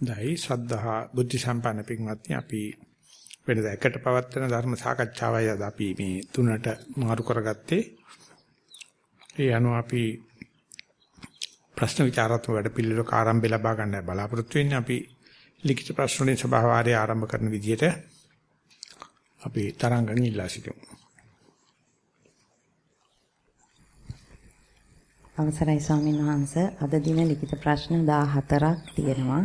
දැයි ශ්‍රද්ධා බුද්ධ සම්පන්න පින්වත්නි අපි වෙනද එකට පවත්වන ධර්ම සාකච්ඡාවයි අද අපි මේ තුනට මාරු කරගත්තේ. ඒ අනුව අපි ප්‍රශ්න විචාරාත්මක වැඩ පිළිවෙලක ආරම්භය ලබා ගන්න බලාපොරොත්තු වෙන්නේ අපි ලිඛිත ප්‍රශ්න වලින් සභාවාරය ආරම්භ කරන විදිහට අපි තරංගන් ඉල්ලා සිටිමු. අවසරයි ස්වාමීන් වහන්ස අද දින ලිඛිත ප්‍රශ්න 14ක් තියෙනවා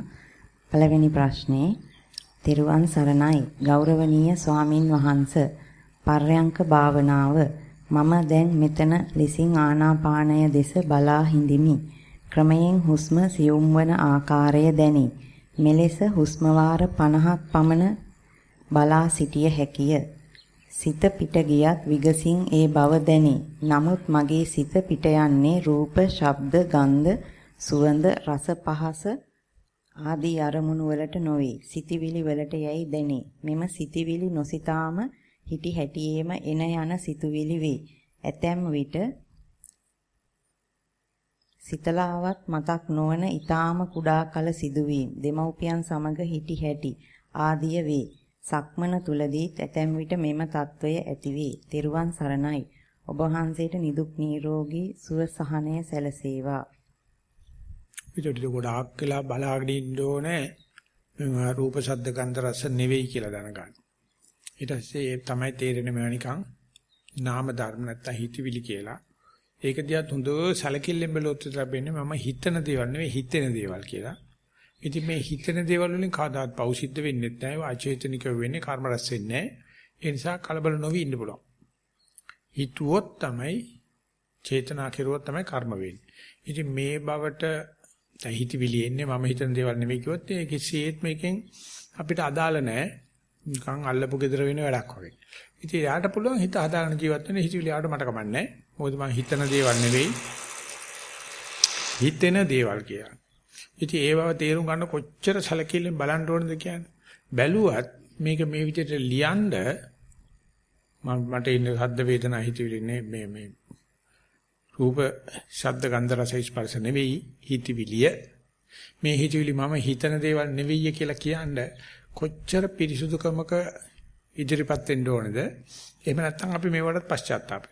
පළවෙනි ප්‍රශ්නේ. තෙරුවන් සරණයි. ගෞරවනීය ස්වාමින් වහන්ස පර්යංක භාවනාව. මම දැන් මෙතන ලෙසින් ආනාපානය දෙස බලා හිඳිමි. ක්‍රමයෙන් හුස්ම සියුම් වන ආකාරය දැනේ. මෙලෙස හුස්ම වාර 50ක් පමණ බලා සිටිය හැකිය. සිත පිට ගියත් විගසින් ඒ බව දැනේ. නමුත් මගේ සිත පිට යන්නේ රූප ශබ්ද ගන්ධ සුවඳ රස පහස ආදී අරමුණු වලට නොවේ. සිතිවිලි වලට යයි දැනේ. මෙම සිතිවිලි නොසිතාම හිටි හැටියේම එන යන සිතුවිලි වේ. ඇතැම් විට සිතලාවත් මතක් නොවන ඊටාම කුඩා කල සිදුවීම් දෙමව්පියන් සමග හිටි හැටි ආදිය වේ. සක්මන තුලදී ඇතැම් විට මෙම తত্ত্বය ඇති වේ. තෙරුවන් සරණයි. ඔබ වහන්සේට නිදුක් නිරෝගී සුව සහනය සැලසේවා. විතර ගොඩාක් වෙලා බලාගෙන ඉන්න ඕනේ මේ රූප ශබ්ද ගන්ධ රස නෙවෙයි කියලා දැනගන්න. ඊට පස්සේ ඒ තමයි තේරෙන්නේ මේවා නිකන් නාම ධර්ම නැත්තම් හිතවිලි කියලා. ඒක දිහා හොඳ සැලකිල්ලෙන් බැලුවොත් ලැබෙන්නේ මම හිතන දේවල් නෙවෙයි හිතෙන දේවල් කියලා. ඉතින් මේ හිතෙන දේවල් වලින් කවදාත් පෞසිද්ධ වෙන්නේ නැහැ. අචේතනික වෙන්නේ කර්ම රැස් වෙන්නේ නැහැ. ඒ නිසා කලබල නොවි ඉන්න පුළුවන්. හිතුවොත් තමයි චේතනා කෙරුවොත් තමයි කර්ම වෙන්නේ. ඉතින් මේ බවට දැන් හිතවිලි එන්නේ මම හිතන දේවල් නෙවෙයි කිව්වොත් ඒ කිසියෙත් මේකෙන් අපිට අදාළ නැහැ. නිකන් අල්ලපු gedara වෙන වැඩක් වගේ. ඉතින් යාට පුළුවන් හිත හදාගෙන ජීවත් වෙන්න හිතවිලි ආවට මට කමන්නේ මොකද මම හිතන දේවල් නෙවෙයි. හිතෙන දේවල් කියලා. ඉතින් ඒ බව තේරුම් ගන්න කොච්චර සැලකිල්ලෙන් බලන්න ඕනද කියන්නේ. බැලුවත් මේක මේ විදිහට ලියනද මට ඉන්න හද්ද වේදනා හිතවිලි මේ මේ රූප ශබ්ද ගන්ධ රස ස්පර්ශ නෙවෙයි හිතවිලිය. මේ හිතවිලි මම හිතන දේවල් නෙවෙයි කියලා කියන්නේ කොච්චර පිරිසුදුකමක ඉදිරිපත් වෙන්න ඕනේද? එහෙම නැත්නම් අපි මේවටත් පශ්චාත්තාප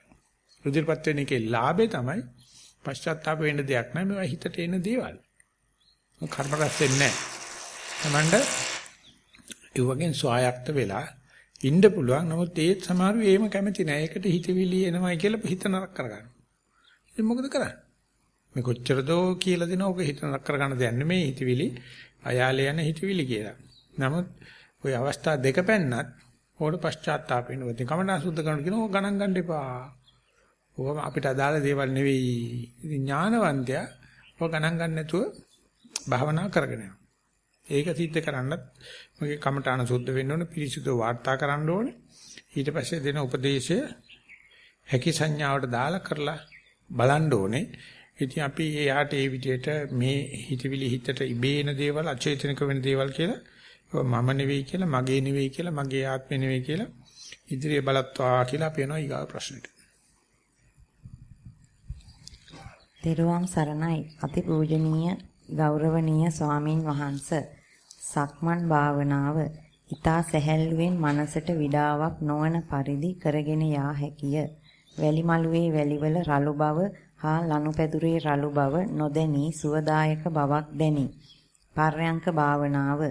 ඉදිරිපත් වෙන එකේ ලාභේ තමයි පශ්චාත්තාප වෙන්න දෙයක් නෑ. මේවා හිතට එන දේවල්. කර්ම රැස් වෙන්නේ නෑ. තමන්ට ඒ වගේ ස්වායක්ත වෙලා ඉන්න පුළුවන්. නමුත් ඒත් සමහරව එහෙම කැමති නෑ. ඒකට හිතවිලි එනවයි කියලා හිත නරක කරගන්න. ඉතින් මොකද කරන්නේ? මේ කොච්චර දෝ කියලා දෙන ඕක හිතනක් කරගන්න දෙයක් නෙමෙයි හිතවිලි අයාලේ යන හිතවිලි කියලා. නමුත් ওই අවස්ථා දෙක පෙන්නත් ඕකට පශ්චාත්තාප වෙනවා. ඉතින් කමනා සුද්ධ කරන කියන ඕක ගණන් ගන්න එපා. ඕක අපිට අදාළ දේවල් නෙවෙයි. ඉතින් ඥානවන්තයා ඕක ගණන් ගන්න නැතුව භාවනා කරගෙන යනවා. ඒක සිද්ධ කරන්නත් මගේ කමඨාන සුද්ධ වෙන්න ඕනේ පිරිසිදු වාර්තා කරන්න ඕනේ ඊට පස්සේ දෙන උපදේශය හැකි සංඥාවට දාලා කරලා බලන්න ඕනේ. ඉතින් අපි එයාට ඒ විදිහට මේ හිතවිලි හිතට ඉබේන දේවල් අචේතනික වෙන දේවල් කියලා මම නෙවෙයි කියලා මගේ නෙවෙයි කියලා මගේ ආත්මෙ නෙවෙයි කියලා ඉදිරිය බලත්වා කියලා අපි යනවා ඊගා ප්‍රශ්නෙට. තෙරුවන් සරණයි අතිපූජනීය ගෞරවනීය ස්වාමින් වහන්ස සක්මන් භාවනාව ඊතා සැහැල්ලුවෙන් මනසට විඩාවක් නොවන පරිදි කරගෙන යා හැකිය. වැලි මළුවේ වැලිවල රළු බව හා ලනුපැදුරේ රළු බව නොදැනී සුවදායක බවක් දැනි. පර්යංක භාවනාව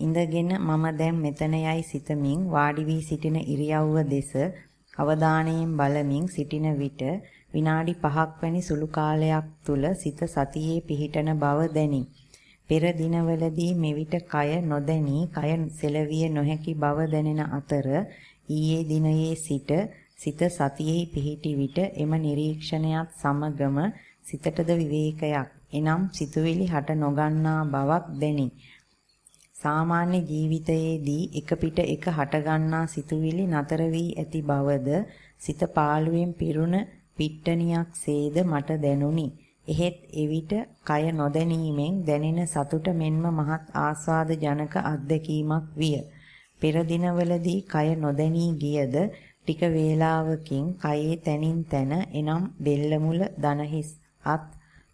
ඉඳගෙන මම දැන් මෙතන යයි සිතමින් වාඩි වී සිටින ඉරියව්ව දෙස අවධානයෙන් බලමින් සිටින විට විනාඩි 5ක් වැනි සුළු කාලයක් තුල සිත සතියේ පිහිටන බව දැනි. පෙර දිනවලදී මෙවිට කය නොදැනී කය සෙලවිය නොහැකි බව දැනෙන අතර ඊයේ දිනයේ සිට සිත සතියෙහි පිහිටි විට එම නිරීක්ෂණයත් සමගම සිතටද විවේකයක් එනම් සිතුවිලි හට නොගන්නා බවක් දැනි. සාමාන්‍ය ජීවිතයේදී එක පිට එක හටගන්නා සිතුවිලි නතර වී ඇති බවද සිත පාළුවෙන් පිරුණ පිට්ටනියක් සේද මට දැනුනි. එහෙත් එවිට කය නොදැනීමෙන් දැනෙන සතුට මෙන්ම මහත් ආස්වාද ජනක අත්දැකීමක් විය. පෙර දිනවලදී කය නොදැනී ගියද ටික වේලාවකින් කයේ තනින් තන එනම් බෙල්ල මුල දන හිස් අත්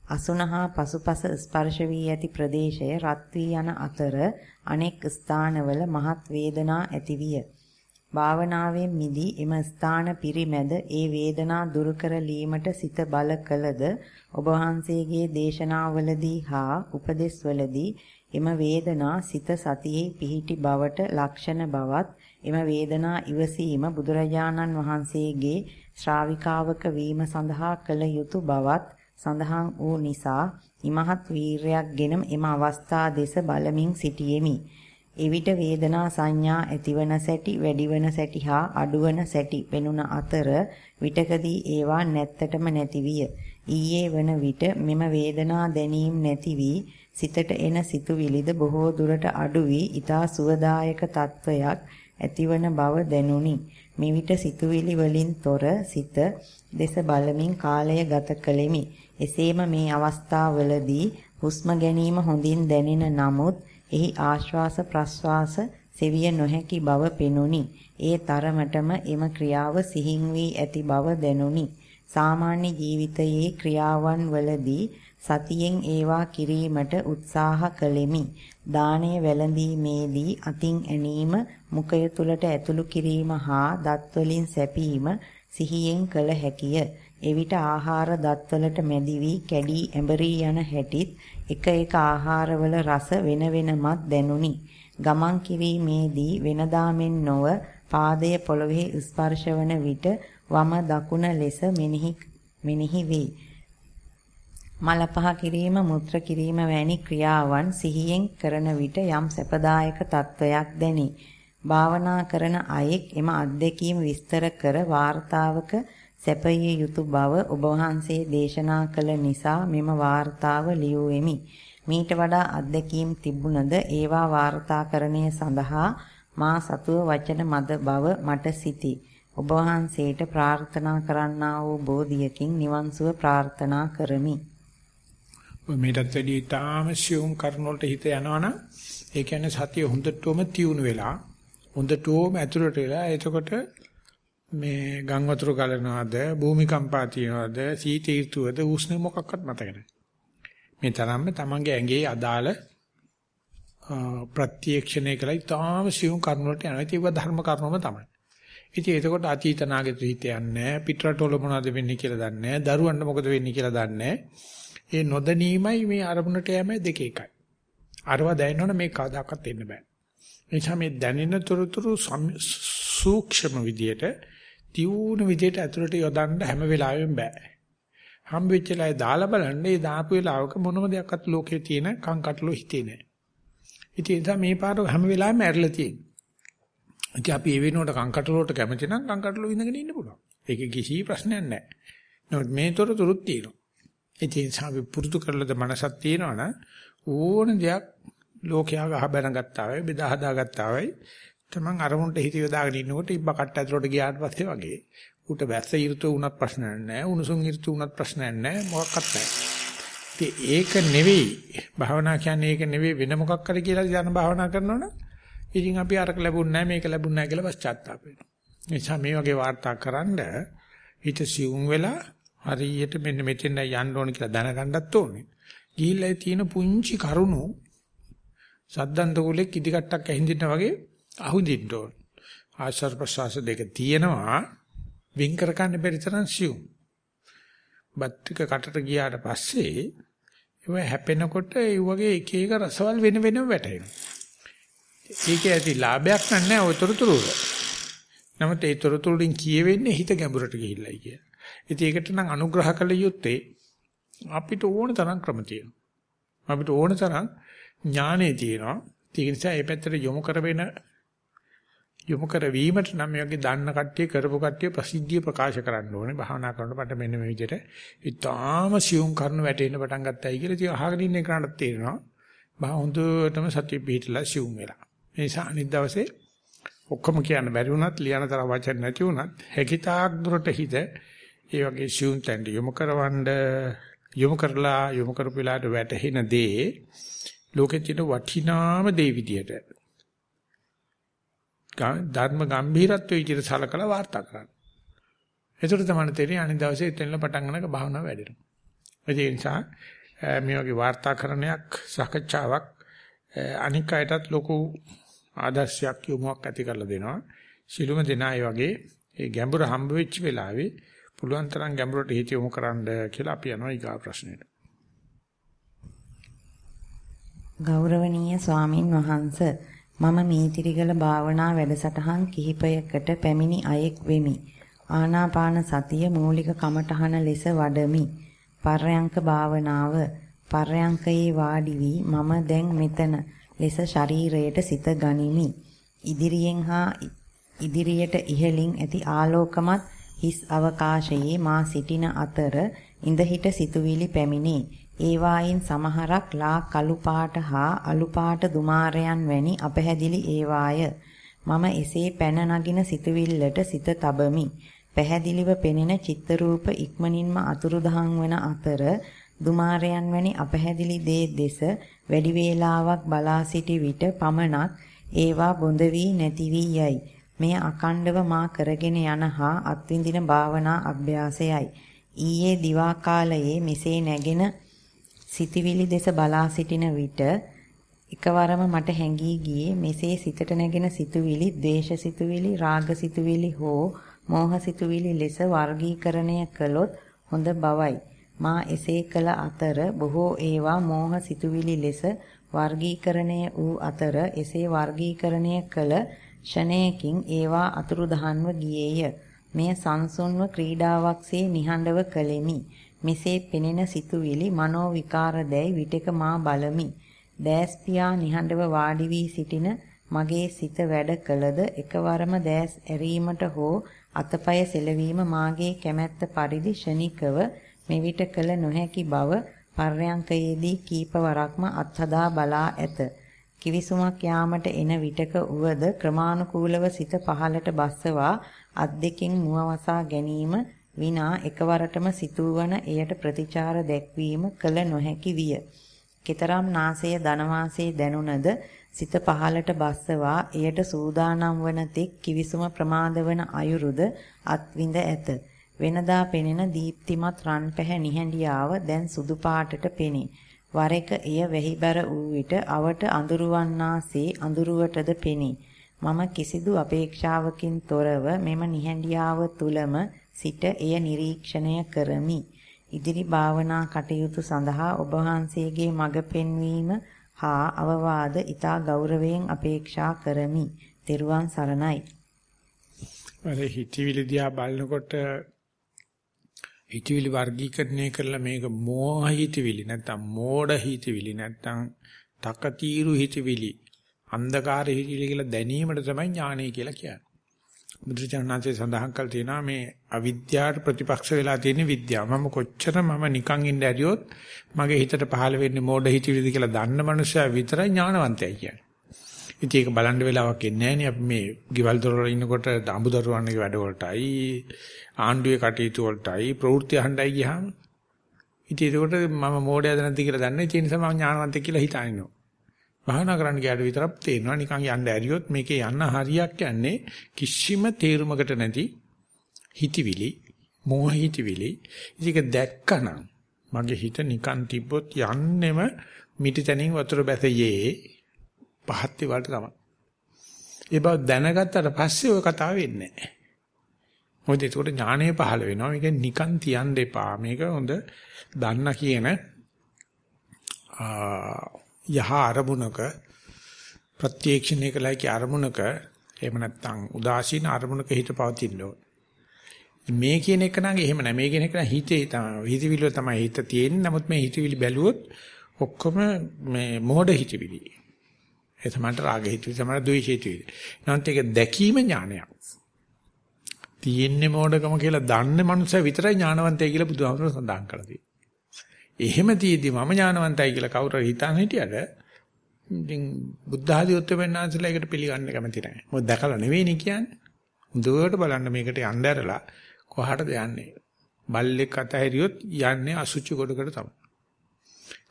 අසුනහා පසුපස ස්පර්ශ වී ඇති ප්‍රදේශය රත් වී යන අතර අනෙක් ස්ථානවල මහත් වේදනා ඇතිවිය. භාවනාවෙන් මිදී එම ස්ථාන පිරිමැද ඒ වේදනා දුරු කරලීමට සිත බල කළද ඔබ වහන්සේගේ දේශනාවලදී හා උපදෙස්වලදී එම වේදනා සිත සතියේ පිහිටි බවට ලක්ෂණ බවත් එම වේදනා ඉවසීම බුදුරජාණන් වහන්සේගේ ශ්‍රාවිකාවක වීම සඳහා කළ යුතු බවත් සඳහන් වූ නිසා ඉමහත් වීරයක්ගෙන එම අවස්ථා දෙස බලමින් සිටියෙමි. එවිට වේදනා සංඥා ඇතිවන සැටි වැඩිවන සැටි හා අඩුවන සැටි පෙනුන අතර විටකදී ඒවා නැත්තටම නැති විය. ඊයේ වන විට මෙම වේදනා දැනීම නැති වී සිතට එන සිතුවිලිද බොහෝ දුරට අඩු වී ඊතා සුවදායක තත්වයක් ඇතිවන බව දැනුනි. මෙවිට සිතුවිලි වලින් තොර සිත දෙස බලමින් කාලය ගත කළෙමි. එසේම මේ අවස්ථාවවලදී හුස්ම ගැනීම හොඳින් දැනෙන නමුත් එහි ආශ්වාස ප්‍රශ්වාස සෙවිය නොහැකි බව පෙනුනි. ඒ තරමටම එම ක්‍රියාව සිහින් වී ඇති බව දැනුනි. සාමාන්‍ය ජීවිතයේ ක්‍රියාවන් වලදී සතියෙන් ඒවා කිරීමට උත්සාහ කළෙමි. දාණය වැළඳීමේදී අතින් ඇනීම, මුඛය තුලට ඇතුළු කිරීම හා දත් වලින් සැපීම සිහියෙන් කළ හැකිය. එවිට ආහාර දත්වලට මැදි වී කැඩී ඇඹරී යන හැටිත් එක එක ආහාරවල රස වෙන වෙනමත් දැනුනි. ගමන් කිරීමේදී වෙනදා මෙන් නොව පාදයේ පොළවේ ස්පර්ශ වන විට වම දකුණ ලෙස මෙනෙහි මෙනෙහි වේ. මල පහ කිරීම මුත්‍ර කිරීම වැනි ක්‍රියාවන් සිහියෙන් කරන විට යම් සැපදායක තත්වයක් දැනේ. භාවනා කරන අයෙක් එම අත්දැකීම් විස්තර කර වාර්තාවක සැපයේ යුතු බව ඔබ වහන්සේ දේශනා කළ නිසා මෙම වාර්තාව ලියුවෙමි. මීට වඩා අත්දැකීම් තිබුණද ඒවා වාර්තාකරණය සඳහා මා සතුව වචන මද බව මට සිතී. ඔබ වහන්සේට ප්‍රාර්ථනා කරන්නා වූ බෝධියකින් නිවන් සුව ප්‍රාර්ථනා කරමි. මේකත් වැඩි තාමසියුම් කර්ණවලට හිත යනවනම් ඒ කියන්නේ සතිය හොඳටම තියුණු වෙලා හොඳටම ඇතුළට වෙලා එතකොට මේ ගම් වතුර ගලනවාද භූමිකම්පා තියනවාද සීත ඍතුවද උෂ්ණ මොකක්වත් මතක නැහැ. මේ තරම්ම තමන්ගේ ඇඟේ අදාළ ප්‍රත්‍යක්ෂණය කළා ඉතාම සියුම් කර්ම වලට යනවා. ඒක ධර්ම කර්මම තමයි. ඉතින් එතකොට අතීත නාගත හිත යන්නේ පිටරටවල මොනවද වෙන්නේ කියලා දන්නේ නැහැ. දරුවන්ට මොකද වෙන්නේ කියලා දන්නේ ඒ නොදැනීමයි මේ අරමුණට යෑමයි දෙක එකයි. අරව දැනනොන මේ කවදාකවත් එන්න බෑ. එනිසා මේ දැනෙන තොරතුරු සූක්ෂම විදියට තියුණු විදියට ඇතුළට යොදන්න හැම වෙලාවෙම බෑ. හම්බ වෙච්ච ලාය දාලා බලන්න ඒ දාපු වෙලාවක මොනම දෙයක්වත් ලෝකේ තියෙන කංකටලු හිතේ නෑ. ඉතින් ඒ මේ පාර හැම වෙලාවෙම ඇරලා තියෙන්නේ. ඉතින් අපි ඒ වෙනුවට කංකටලුවට කැමති නම් කංකටලු විඳගෙන ඉන්න පුළුවන්. ඒක කිසි ප්‍රශ්නයක් නෑ. නමුත් මේ තොරතුරුත් තියෙනවා. ඉතින් අපි පුරුදු කරලද මනසක් තියෙනවනම් ඕන දෙයක් ලෝකයා ගහ බැන ගත්තා වෙයි බෙදා හදා ගත්තා වෙයි තමන් අරමුණට හිත යොදාගෙන ඉන්නකොට ඉබ්බ කට්ට ඇතුලට ගියාට පස්සේ වගේ ඌට වැස්ස ඍතු වුණත් ප්‍රශ්නයක් නැහැ උණුසුම් ඍතු වුණත් ප්‍රශ්නයක් නැහැ මොකක්වත් නැහැ ඒක නෙවෙයි. භාවනා කියන්නේ ඒක නෙවෙයි වෙන මොකක් කර කියලා යන භාවනා කරනවනම් ඉතින් අපි අරක ලැබුණ නැහැ මේක ලැබුණ නැහැ කියලා පශ්චාත්තාප වෙනවා. නිසා මේ වගේ වාර්තා කරන්න හිත සිවුම් වෙලා හරියට මෙන්න මෙතෙන් යන්න ඕන කියලා දැනගන්නත් ඕනේ ගිහිල්ලා තියෙන පුංචි කරුණු සද්දන්ත කුලෙක් ඉදිකට්ටක් ඇහිඳින්න වගේ අහුදින්න ඕන. ආශ්වාස ප්‍රශ්වාස දෙක තියෙනවා වින් කර ගන්න බැරි තරම් සියුම්. බත්තික කටට ගියාට පස්සේ ඒව හැපෙනකොට ඒ වගේ එක එක රසවල් වෙන වෙනම වැටෙනවා. ඒකේ ඇති ලාභයක් නැහැ ඔය තොරතුරු වල. නමුත් ඒ තොරතුරු වලින් කියවෙන්නේ හිත ගැඹුරට ගිහිල්ලයි කිය. ඉතින් ඒකට නම් අනුග්‍රහ කළ යුත්තේ අපිට ඕන තරම් ක්‍රම තියෙනවා. අපිට ඕන තරම් ඥානෙ තියෙනවා. ඒ නිසා මේ පැත්තට යොමු කරවෙන යොමු කරවීමට නම් මේ වගේ දන්න කට්ටිය කරපු කට්ටිය ප්‍රසිද්ධිය ප්‍රකාශ කරන්න ඕනේ. භාවනා කරනකොට මෙන්න මේ විදිහට ඉතාම සියුම් කරන වැටෙන්න පටන් ගත්තයි කියලා ඉතින් අහගෙන ඉන්න කෙනාට තේරෙනවා. බා හොඳටම සතිය පිටලා සියුම් වෙලා. මේ නිසා අනිත් දවසේ ඔක්කොම කියන්න බැරි වුණත් ලියන තරම් වචන නැති වුණත් හැකිතාක් දුරට හිත ඒ වගේ සියුම් තැන්ට යොමු කරවන්න යොමු කරලා යොමු කරපු වෙලාවට වැටෙන දේ ලෝකෙ තියෙන වටිනාම දේ විදියට ධර්ම ගැඹීරත්වයේ විදිහට සලකලා වාර්තා කරන්න. ඒකට තමයි තේරෙන්නේ අනිත් දවසේ එතනල පටන් ගන්නක භාවනාව වැඩෙනවා. ඒ නිසා මේ වගේ වාර්තාකරණයක් සාකච්ඡාවක් අනික් අයටත් ලොකු ආදර්ශයක් යොමුවක් ඇති කරලා දෙනවා. සිළුම දෙනා වගේ ඒ ගැඹුර හම්බ වෙච්ච වෙලාවේ පුළුවන් තරම් ගැඹුරට හිත යොමු කරන්න කියලා අපි යනවා ඊගා ප්‍රශ්නෙට. ගෞරවනීය ස්වාමින් වහන්ස මම මීතිරිගල භාවනා වැඩසටහන් කිහිපයකට පැමිණි අයෙක් වෙමි. ආනාපාන සතිය මූලික කමඨහන ලෙස වඩමි. පර්යංක භාවනාව පර්යංකයේ වාඩි වී මම දැන් මෙතන ලෙස ශරීරයට සිත ගනිමි. ඉදිරියෙන් හා ඉදිරියට ඉහළින් ඇති ආලෝකමත් හිස් අවකාශයේ මා සිටින අතර ඉඳහිට සිතුවිලි පැමිණේ. ඒවායින් සමහරක් ලා කළු පාට හා අලු පාට දුමාරයන් වැනි අපැහැදිලි ඒවාය. මම එසේ පැන නගින සිතුවිල්ලට සිත තබමි. පැහැදිලිව පෙනෙන චිත්ත රූප ඉක්මනින්ම අතුරුදහන් වන අතර දුමාරයන් වැනි අපැහැදිලි දේ දෙස වැඩි වේලාවක් බලා සිටි විට පමණක් ඒවා බොඳ වී නැති වී යයි. මෙය අකණ්ඩව මා කරගෙන යන හා අත්විඳින භාවනා අභ්‍යාසයයි. ඊයේ දිවා කාලයේ මෙසේ නැගෙන සිටිවිලි දෙස බලා සිටින විට එකවරම මට හැඟී ගියේ මෙසේ සිතට නැගෙන සිතුවිලි, ද්වේෂ සිතුවිලි, රාග සිතුවිලි හෝ මෝහ සිතුවිලි ලෙස වර්ගීකරණය කළොත් හොඳ බවයි. මා එසේ කළ අතර බොහෝ ඒවා මෝහ සිතුවිලි ලෙස වර්ගීකරණය වූ අතර එසේ වර්ගීකරණය කළ ෂණයකින් ඒවා අතුරුදහන්ව ගියේය. මෙය සංසුන්ව ක්‍රීඩාවක්සේ නිහඬව කළෙමි. මෙසේ පෙනෙන සිතුවිලි මනෝ විකාර දැයි විටක මා බලමි. දෑස් පියා නිහඬව වාඩි වී සිටින මගේ සිත වැඩ කළද එකවරම දෑස් ඇරීමට හෝ අතපය සෙලවීම මාගේ කැමැත්ත පරිදි ෂණිකව මෙවිට කළ නොහැකි බව පර්යංකයේදී කීපවරක්ම අත්හදා බලා ඇත. කිවිසුමක් යාමට එන විටක උවද ක්‍රමානුකූලව සිත පහළට බස්සවා අත් දෙකින් මුවවසා ගැනීම විනා එකවරටම සිතුවන එයට ප්‍රතිචාර දැක්වීම කළ නොහැකි විය. කතරම් නාසය ධනවාසයේ දැනුණද සිත පහළට බස්සවා එයට සූදානම් වන තෙක් කිවිසුම ප්‍රමාද වන අයුරුද අත්විඳ ඇත. වෙනදා පෙනෙන දීප්තිමත් රන් පැහැ නිහඬියාව දැන් සුදු පාටට පෙනේ. වර එක එය වැහිබර වූ විට අවට අඳුරවන්නාසේ අඳුරුවටද පෙනේ. මම කිසිදු අපේක්ෂාවකින් තොරව මෙම නිහඬියාව තුලම සිට එය නිරීක්ෂණය කරමි. ඉදිරි භාවනා කටයුතු සඳහා ඔබ වහන්සේගේ මඟ පෙන්වීම හා අවවාද ඊතා ගෞරවයෙන් අපේක්ෂා කරමි. ත්වන් සරණයි. අර හිතවිලි දිහා බලනකොට හිතවිලි වර්ගීකරණය කරලා මේක මෝහ හිතවිලි නැත්නම් මෝඩ හිතවිලි නැත්නම් තකතිරු හිතවිලි අන්ධකාර හිතවිලි කියලා දැනීමට තමයි ඥානය කියලා කියන්නේ. බුදුචානන්සේ සඳහන් කළ තියෙනවා මේ අවිද්‍යාවට ප්‍රතිපක්ෂ වෙලා තියෙන විද්‍යාව. මම කොච්චර මම නිකන් ඉඳ ඇරියොත් මගේ හිතට පහළ වෙන්නේ මෝඩ හිතවිලිද කියලා දන්න මනුස්සයා විතරයි ඥානවන්තයයි කියන්නේ. ඉතින් ඒක බලන්න වෙලාවක් එන්නේ නැහැ නේ. අපි මේ ගෙවල් දොරවල ඉන්නකොට අඹ දරුවන්ගේ වැඩ වලටයි ආණ්ඩුවේ කටයුතු වලටයි ප්‍රවෘත්ති අහන්නයි ගියාම. ඉතින් ඒකට මම මෝඩයද නැද්ද කියලා දන්නේ ඒ නිසා මම ඥානවන්තයෙක් කියලා හිතානිනවා. භාවනා කරන්න ගියාට විතරක් තේරෙනවා. නිකන් යන්න ඇරියොත් මේකේ යන්න හරියක් යන්නේ කිසිම තේරුමකට නැති හිතවිලි මෝහ හිතවිලි. ඉතින් දැක්කනම් මගේ හිත නිකන් තිබ්බොත් යන්නෙම මිටිතනින් වතුර බැසයේ පහත් වලට තමයි. ඒ බව දැනගත්තට පස්සේ ඔය කතාව වෙන්නේ නැහැ. මොකද ඒකට ඥානය පහළ වෙනවා. මේක නිකන් තියන්න එපා. මේක හොඳ දන්න කියන යහ අරමුණක ප්‍රත්‍යක්ෂණය කළයි කිය අරමුණක එහෙම නැත්නම් උදාසීන අරමුණක හිත පවතින්න ඕන. මේ කියන එක නම් එහෙම නැහැ. මේ කියන එක නම් හිතේ තමයි හිතවිලිව තමයි හිත තියෙන්නේ. නමුත් මේ හිතවිලි බැලුවොත් ඔක්කොම මේ මොහොඩ හිතවිලි. ඒ තමයි රාග හිතවිලි තමයි ද්වේෂ හිතවිලි. නැත්නම් ඒක දැකීම ඥානයක්. තියෙන්නේ මොඩකම කියලා දන්නේ මනුස්සය විතරයි ඥානවන්තය කියලා බුදුහාමුදුරුවෝ සඳහන් කරලා තියෙනවා. එහෙම තියෙද්දි මම ඥානවන්තයි කියලා කවුරු හිතන් හිටියද ඉතින් බුද්ධ ආදී උත්තරපෙන්නාන්සලා ඒකට පිළිගන්න කැමති නැහැ. මොකද දැකලා නෙවෙයිනේ කියන්නේ. හොඳට බලන්න මේකට යන්න ඇරලා කොහාටද යන්නේ? බල්ලෙක් අතහැරියොත් යන්නේ අසුචි ගොඩකට තමයි.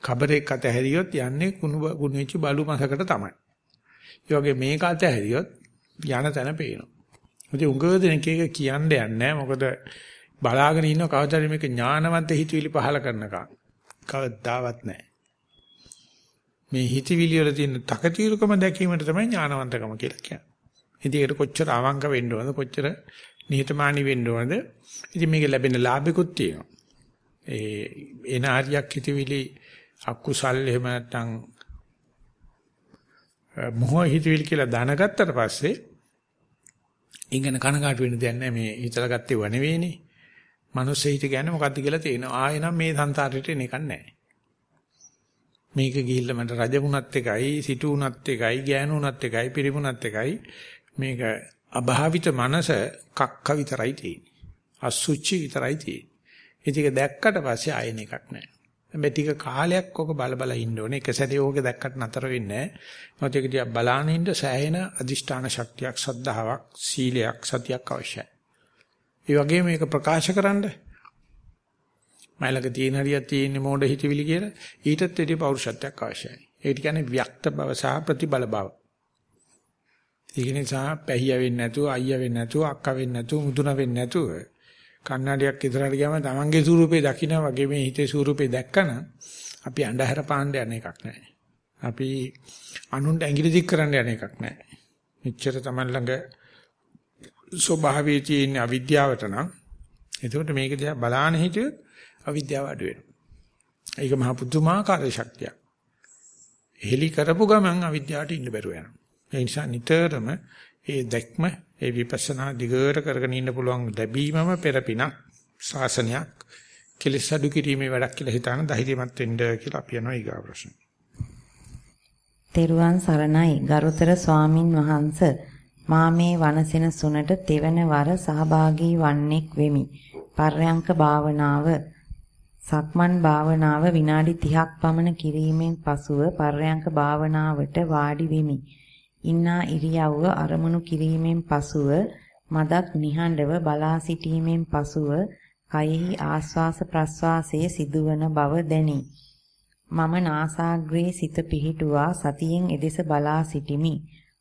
කබරෙක් අතහැරියොත් යන්නේ කුණු කුණු වෙච්ච බලු මසකට තමයි. ඒ වගේ මේක අතහැරියොත් යන තැන පේනවා. ඉතින් උංගව දෙනෙක් එක කියන්න යන්නේ මොකද බලාගෙන ඉන්න කවදාද මේක ඥානවන්ත හිතවිලි පහල කරනකම්. කවදාවත් නැහැ. මේ හිතවිලි වල තියෙන තකතිරුකම දැකීමට තමයි ඥානවන්තකම කියලා කියන්නේ. ඉතින් ඒකට කොච්චර අවංක වෙන්න ඕනද කොච්චර නිහතමානී වෙන්න ඕනද? ඉතින් මේක ලැබෙන ලාභිකුත් තියෙනවා. ඒ එන ආර්යයක් හිතවිලි අකුසල් එහෙම නැත්නම් මොහ හිතවිලි කියලා දැනගත්තට පස්සේ ඉගෙන කනකාට වෙන්න දෙයක් නැහැ මේ හිතලා ගත්තේ ව නෙවෙයිනේ. මනුස්ස හිත කියන්නේ මොකද්ද කියලා තේනවා. ආයෙනම් මේ සංසාරෙට එන එකක් නැහැ. මේක ගිහිල්ලා මට රජ වුණත් එකයි, සිටු වුණත් එකයි, ගෑනු වුණත් එකයි, පිරිමුණත් එකයි. මේක අභාවිත මනස කක්ක විතරයි තියෙන්නේ. අසුචි විතරයි තියෙන්නේ. ඒක දැක්කට පස්සේ ආයෙන එකක් නැහැ. හැබැයි ටික කාලයක් ඔක බල බල ඉන්න ඕනේ. එක සැරේ ඕක දැක්කට නතර වෙන්නේ නැහැ. මොකද ඒක දිහා බලාන ඉන්න සෑහෙන අදිෂ්ඨාන ශක්තියක්, සද්ධාාවක්, සීලයක්, සතියක් අවශ්‍යයි. ඒ වගේම මේක ප්‍රකාශ කරන්නේ මයිලක තියෙන හරියක් තියෙන මෝඩ හිතවිලි කියලා ඊටත් වැඩි පෞරුෂත්වයක් අවශ්‍යයි. ඒක කියන්නේ ව්‍යක්ත බව සහ ප්‍රතිබල බව. ඒක නිසා පැහිය වෙන්නේ නැතුව, අයියා වෙන්නේ නැතුව, අක්කා වෙන්නේ නැතුව, මුදුන වෙන්නේ නැතුව කන්නඩියක් ඉදරට ගියාම තමන්ගේ ස්වරූපේ දකින්න වගේ මේ හිතේ ස්වරූපේ දැක්කම අපි අඳුර පාණ්ඩ යන එකක් නැහැ. අපි අනුන්ට ඇඟිලි දික් කරන්න යන එකක් නැහැ. මෙච්චර තමන් ළඟ ස්වභාවයේ තියෙන අවිද්‍යාවට නම් එතකොට මේක දිහා බලාන හිටියොත් අවිද්‍යාව අඩු වෙනවා. ඒක මහ පුදුමාකාර ශක්තියක්. එහෙලි කරපු ගමන් අවිද්‍යාවට ඉන්න බැරුව යනවා. ඒ නිසා නිතරම ඒ දැක්ම ඒ විපස්සනා දිගට කරගෙන ඉන්න පුළුවන් ලැබීමම පෙරපිනක් ශාසනයක් කෙලෙස් අඩු කිරීමේ වැඩක් කියලා හිතාන ධෛර්යමත් වෙන්න කියලා අපි යනවා ඊගා ප්‍රශ්න. තෙරුවන් සරණයි ගරුතර ස්වාමින් වහන්ස මා මේ වනසෙන සුනට තෙවන වර සහභාගී වන්නෙක් වෙමි. පර්යංක භාවනාව සක්මන් භාවනාව විනාඩි 30ක් පමණ කිරීමෙන් පසුව පර්යංක භාවනාවට වාඩි වෙමි. ඉන්නා ඉරියව්ව අරමුණු කිරීමෙන් පසුව මදක් නිහඬව බලා සිටීමෙන් පසුව කයෙහි ආස්වාස ප්‍රස්වාසයේ සිදුවන බව දැනේ. මම නාසාග්‍රේ සිත පිහිටුවා සතියෙන් එදෙස බලා සිටිමි.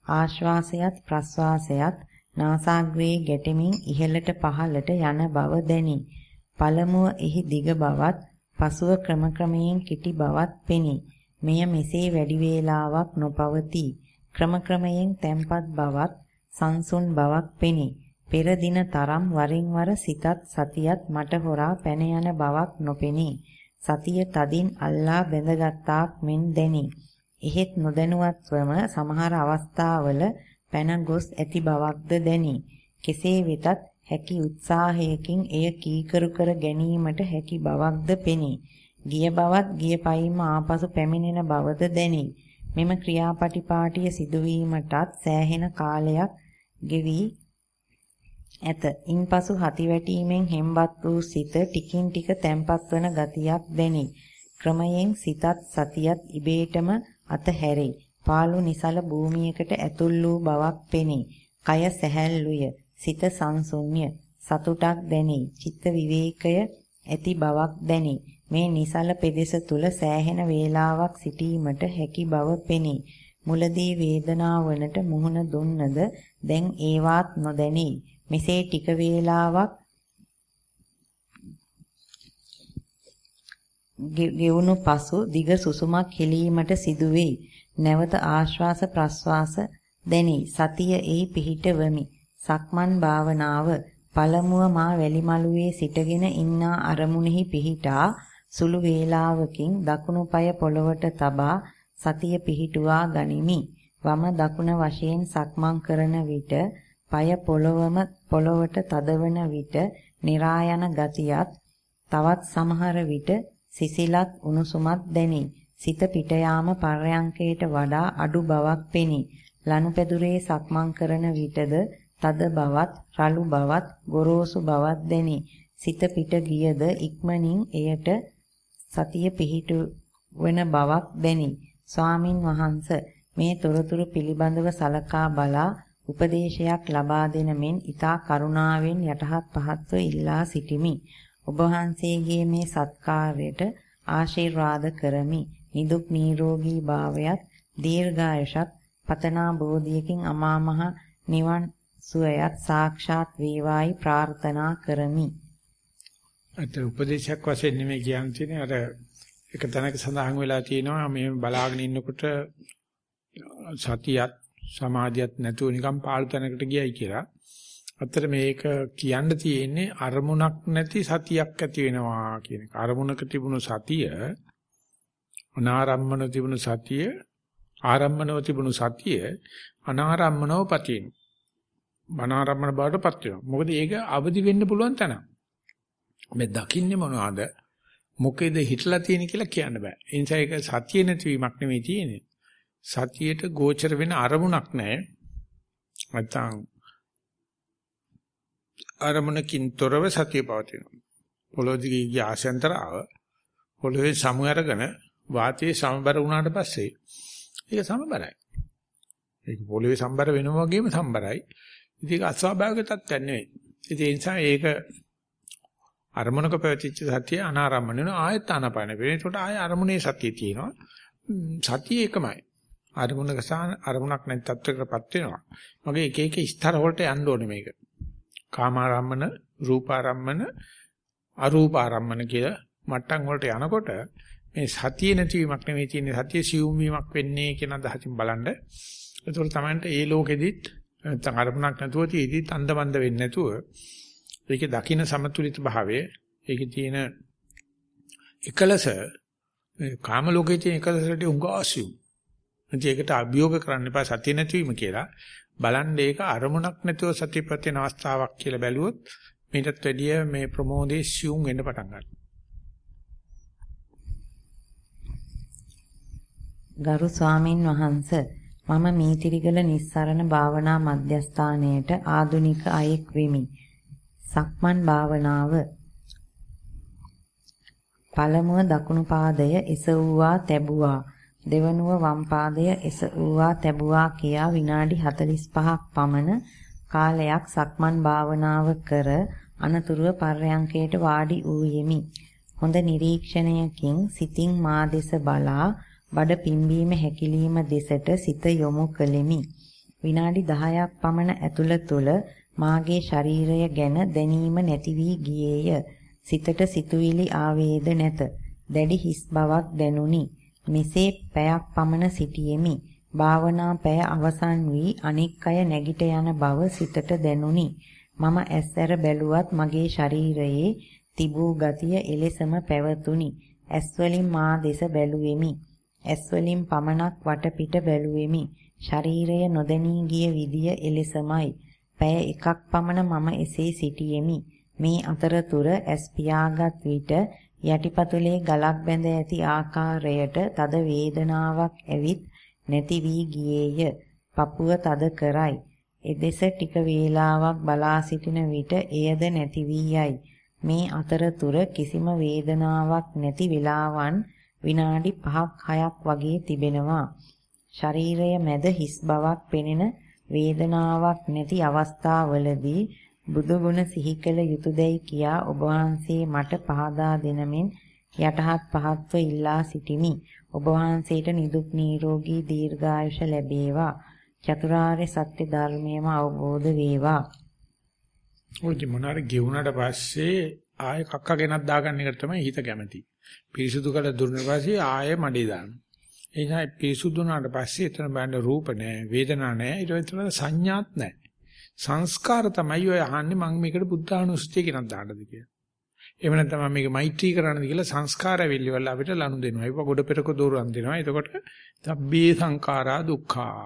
ආශ්වාසයත් ප්‍රස්වාසයත් නාසාග්‍රේ ගැටෙමින් ඉහළට පහළට යන බව දැනේ. පළමුව එහි දිග බවත් පසුව ක්‍රමක්‍රමයෙන් කිටි බවත් පෙනේ. මෙය මෙසේ වැඩි වේලාවක් නොපවතී. ක්‍රමක්‍රමයෙන් තැම්පත් බවත් සංසුන් බවක් පෙනේ. පෙර දින තරම් වරින් වර සිතත් සතියත් මට හොරා පැන යන බවක් නොපෙනී. සතිය තදින් අල්ලා බැඳගත්තාක් මෙන් දැනේ. එහෙත් නොදැනුවත්වම සමහර අවස්ථාවල පැන ගොස් ඇති බවක්ද දැනේ. කෙසේ වෙතත් හැකි උත්සාහයකින් එය කීකරු කර ගැනීමට හැකි බවක්ද පෙනේ. ගිය බවත් ගිය පයින්ම ආපසු පැමිණෙන බවද දැනේ. මෙම ක්‍රියාපටිපාටිය සිදුවීමටත් සෑහෙන කාලයක් ගෙවි ඇත. ඉන්පසු හතිවැටීමෙන් හෙම්බත් වූ සිත ටිකින් ටික තැම්පත් වන ගතියක් දැනේ. ක්‍රමයෙන් සිතත් සතියත් ඉබේටම අතහැරේ. පාළු නිසල භූමියකට ඇතුල් වූ බවක් පෙනේ. කය සැහැල්ලුය. සිත සංසුන්්‍ය. සතුටක් දැනේ. චිත්ත විවේකය ඇති බවක් දැනේ. මේ නිසල පෙදෙස තුල සෑහෙන වේලාවක් සිටීමට හැකි බව පෙනේ. මුලදී වේදනාවලට මුහුණ දුන්නද දැන් ඒවාත් නොදැනී. මෙසේ ටික වේලාවක් ගෙවුණු පසු දිග සුසුමක් හෙලීමට සිදුවේ. නැවත ආශ්වාස ප්‍රශ්වාස දැනි සතිය එහි පිහිට වෙමි. සක්මන් භාවනාව පළමුව මා වැලිමලුවේ සිටගෙන ඉන්නා අරමුණෙහි පිහිටා සුළු වේලාවකින් දකුණු පාය පොළවට තබා සතිය පිහිටුවා ගනිමි. වම දකුණ වශයෙන් සක්මන් කරන විට পায় පොළවම පොළවට තදවන විට નિરાයන ගතියත් තවත් සමහර විට සිසිලත් උණුසුමත් දැනේ. සිත පිට යාම පර්යංකයට වඩා අඩු බවක් පෙනේ. ලනුපැදුරේ සක්මන් කරන විටද තද බවත්, රළු බවත්, ගොරෝසු බවත් දැනේ. සිත පිට ගියද ඉක්මනින් එයට සතිය පිහිටු වෙන බවක් දැනේ. ස්වාමින් වහන්ස මේ තොරතුරු පිළිබඳව සලකා බලා උපදේශයක් ලබා දෙන මෙන් ඊතා කරුණාවෙන් යටහත් පහත්ව ඉල්ලා සිටිමි. ඔබ වහන්සේගේ මේ සත්කාරයට ආශිර්වාද කරමි. නිදුක් නිරෝගී භාවයත් දීර්ඝායසත් පතනා බෝධියකින් අමා මහ නිවන් සුවයත් සාක්ෂාත් වේවායි ප්‍රාර්ථනා කරමි. අත උපදේශයක් වශයෙන් නෙමෙයි කියන්නේ අර එක තැනක සඳහන් වෙලා තියෙනවා මේ බලාගෙන ඉන්නකොට සතියත් සමාධියත් නැතුව නිකන් පාළු තැනකට ගියයි කියලා. අතර මේක කියන්න තියෙන්නේ අරමුණක් නැති සතියක් ඇති වෙනවා කියන එක. අරමුණක තිබුණු සතිය අනාරම්මන තිබුණු සතිය ආරම්මනව තිබුණු සතිය අනාරම්මනව පතින. අනාරම්මන බවටපත් වෙනවා. මොකද ඒක අවදි වෙන්න පුළුවන් තැන. මේ දකින්නේ මොනවද? මොකේද හිටලා තියෙන කියලා කියන්න බෑ. ඒ නිසා ඒක සතිය නැතිවීමක් නෙමෙයි තියෙන්නේ. සතියට ගෝචර වෙන අරමුණක් නැහැ. නැත්තම් අරමුණකින් තොරව සතිය පවතිනවා. පොළොදිගේ ගිය ආශයන්තරාව පොළොවේ සමු අරගෙන වාතයේ සමබර වුණාට පස්සේ ඒක සමබරයි. ඒක පොළොවේ සම්බර වෙනවා වගේම සම්බරයි. ඉතින් ඒක අස්වාභාවික තත්ත්වයක් නෙවෙයි. ඉතින් ඒ නිසා ඒක අරමුණක පැවතිච්ච සතිය අනාරම්මන වෙන ආයත ආනපන වෙන. ඒකට ආය අරමුණේ සතිය තියෙනවා. සතිය එකමයි. අරමුණක සාන අරමුණක් නැති තත්ත්වයකටපත් වෙනවා. මගේ එක එක ස්තර වලට යන්න ඕනේ මේක. කාමාරම්මන, රූපාරම්මන, අරූපාරම්මන කියලා මට්ටම් වලට යනකොට මේ සතිය නැතිවීමක් නෙවෙයි තියෙන්නේ සතිය සියුම් වීමක් වෙන්නේ කියන අදහසින් බලන්න. ඒතකොට තමයි ඒ ලෝකෙදිත් නැත්නම් අරමුණක් නැතුව තියෙදිත් අන්දමන්ද වෙන්නේ නැතුව ඒකේ දකින්න සමතුලිත භාවය ඒකේ තියෙන එකලස කාම ලෝකයේ තියෙන එකලසට උංගාසියු. ඒකට අභියෝග කරන්න එපා සතිය නැතිවීම කියලා. බලන්න ඒක අරමුණක් නැතුව සතිපත්‍යන අවස්ථාවක් කියලා බැලුවොත් මේකටත් වැඩිය මේ ප්‍රමෝදේ සියුම් වෙන්න පටන් ගන්නවා. ගරු ස්වාමින් වහන්ස මම මීතිරිගල නිස්සරණ භාවනා මධ්‍යස්ථානයේට ආදුනික අයෙක් වෙමි. සක්මන් භාවනාව පළමුව දකුණු පාදය එසවුවා තැබුවා දෙවනුව වම් පාදය එසවුවා තැබුවා කියා විනාඩි 45ක් පමණ කාලයක් සක්මන් භාවනාව කර අනතුරුව පර්යංකයට වාඩි වූ යෙමි. හොඳ නිරීක්ෂණයකින් සිතින් මා දෙස බලා බඩ පිම්බීම හැකිලිම දෙසට සිත යොමු කළෙමි. විනාඩි 10ක් පමණ ඇතුළත තුල මාගේ ශරීරය ගැන දැනීම නැති වී ගියේය. සිතට සිතුවිලි ආවේද නැත. දැඩි හිස් බවක් දැනුනි. මෙසේ පැයක් පමණ සිටියෙමි. භාවනා පැය අවසන් වී අනික් අය නැගිට යන බව සිතට දැනුනි. මම ඇස්සර බැලුවත් මගේ ශරීරයේ තිබූ ගතිය එලෙසම පැවතුනි. ඇස් වලින් මා දෙස බැලුවෙමි. ඇස් වලින් පමණක් වටපිට බැලුවෙමි. ශරීරය නොදැනී ගිය විදිය එලෙසමයි. පැය එකක් පමණ මම එසේ සිටියෙමි. මේ අතරතුර ඇස් පියාගත් විට යටිපතුලේ ගලක් බැඳ ඇති ආකාරයට තද වේදනාවක් ඇවිත් නැති වී ගියේය. පපුව තද කරයි. එදෙස ටික වේලාවක් බලා සිටින විට එයද නැති වී යයි. මේ අතරතුර කිසිම වේදනාවක් නැති වෙලාවන් විනාඩි 5ක් 6ක් වගේ තිබෙනවා. ශරීරය මැද හිස් බවක් පෙනෙන වේදනාවක් නැති අවස්ථාවලදී බුදු ගුණ සිහි කළ යුතුයදයි කියා ඔබ වහන්සේ මට පහදා දෙනමින් යටහත් පහත්ව ඉල්ලා සිටිමි. ඔබ වහන්සේට නිදුක් නිරෝගී දීර්ඝායුෂ ලැබේවා. චතුරාර්ය සත්‍ය ධර්මයම අවබෝධ වේවා. ඔය මොනාර ගෙවුනට පස්සේ ආය කක්ක ගෙනත් දාගන්න එක තමයි හිත කැමති. පිරිසුදු කළ දුන්න පස්සේ ආය මඩේ දානවා. ඒ නිසා පිරිසුදු වුණාට පස්සේ එතන බලන්න රූප නැහැ, වේදනා නැහැ, ඊට පස්සේ සංඥාත් නැහැ. සංස්කාර තමයි ඔය අහන්නේ මම මේකට බුද්ධානුස්සතිය කියනක් දාන්නද කියලා. එහෙම නැත්නම් මේක මෛත්‍රී කරන්නද කියලා සංස්කාර වෙල්ලිවල අපිට ලනු දෙනවා. ඒක ගොඩ පෙරක දෝරුවන් දෙනවා. එතකොට සබ්බේ සංඛාරා දුක්ඛා.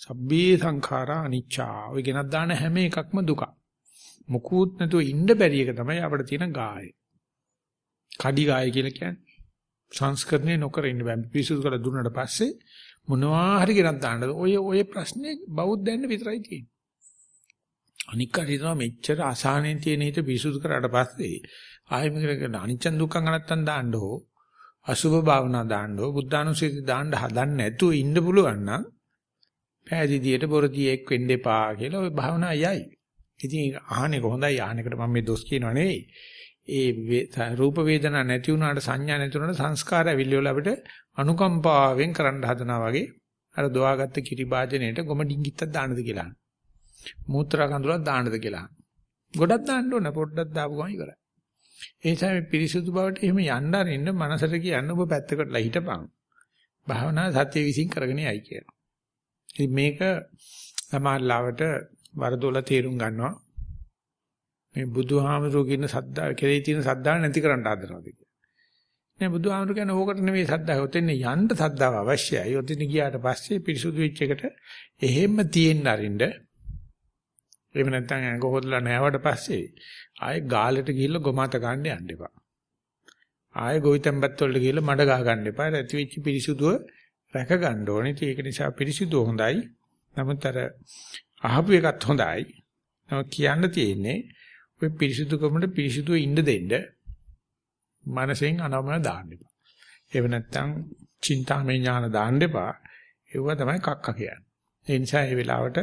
සබ්බේ සංඛාරා අනිච්චා. ඔය ගෙනත් දාන හැම එකක්ම දුක. මුකුත් නැතුව ඉන්න බැරි එක තමයි අපිට තියෙන ගාය. කඩි ගාය කියලා කියන්නේ. සංස්කරණය නොකර ඉන්න බෑ. පිරිසුදු කරලා දුන්නාට පස්සේ මොනවා හරි ගෙනත් දාන්නද? ඔය ඔය ප්‍රශ්නේ බෞද්ධයන්ට විතරයි තියෙන්නේ. අනික් කටිනවා මෙච්චර අසහනෙන් තියෙන හිත පිරිසුදු කරාට පස්සේ ආයෙ මේකට අනිච්ච දුක්ඛ අනත්තන් දාන්න ඕ අසුභ භාවනා දාන්න ඕ බුද්ධානුස්සති දාන්න හදන්න නැතුව ඉන්න පුළුවන් නම් පෑදීදියට බොරදියෙක් වෙන්න එපා කියලා ওই භාවනා යයි. ඉතින් අහන්නේ කොහොඳයි අහන්නේකට මම මේ දොස් කියනව නෙවෙයි. ඒ රූප වේදනා නැති වුණාට සංඥා නැති වුණාට සංස්කාර ඇවිල්ලිවල අපිට අනුකම්පාවෙන් කරන්න හදනවා වගේ අර දොවාගත්ත කිරි භාජනයේට ගොම ඩිංගිත්තක් දාන්නද කියලා. මූත්‍රා කඳුලක් දාන්නද කියලා. ගොඩක් දාන්න ඕන පොඩ්ඩක් දාපු ගමන් ඉවරයි. ඒ නිසා මේ පිරිසුදු බවට එහෙම යන්න අරින්න මනසට කියන්න ඔබ පැත්තකටලා හිටපන්. භාවනා සත්‍ය විසින් කරගෙන යයි කියනවා. ඉතින් මේක සමාල්ලාවට වරදොල තේරුම් ගන්නවා. මේ බුදුහාමරෝ කියන සද්දා කෙරේ තියෙන සද්දාව නැති කරන්න හදනවාද කියලා. නෑ බුදුහාමර කියන්නේ ඕකට නෙවෙයි සද්දාව. ඔතෙන් යන්න සද්දාව අවශ්‍යයි. ඔතෙන් ගියාට පස්සේ පිරිසුදු වෙච්ච එකට එහෙම තියෙන්න අරින්න. එහෙම නැත්නම් ඇඟ හොදලා නැවට පස්සේ ආයේ ගාලට ගිහිල්ලා ගොමාත ගන්න යන්න එපා. ආයේ ගොවිතැන්පත් වලට ගිහිල්ලා මඩ ගහ ගන්න එපා. ඇති වෙච්ච පිරිසුදුව රැක ගන්න ඕනේ. ඒක නිසා පිරිසුදුව හොඳයි. නමුත් අර අහපු එකත් හොඳයි. නමුත් කියන්න තියෙන්නේ ඔය පිරිසුදුකමට පිරිසුදුව ඉන්න දෙන්න. මනසෙන් අනවම දාන්න එපා. එහෙම නැත්නම් චින්තාමය ඥාන දාන්න එපා. ඒව තමයි කක්ක කියන්නේ. ඒ නිසා මේ වෙලාවට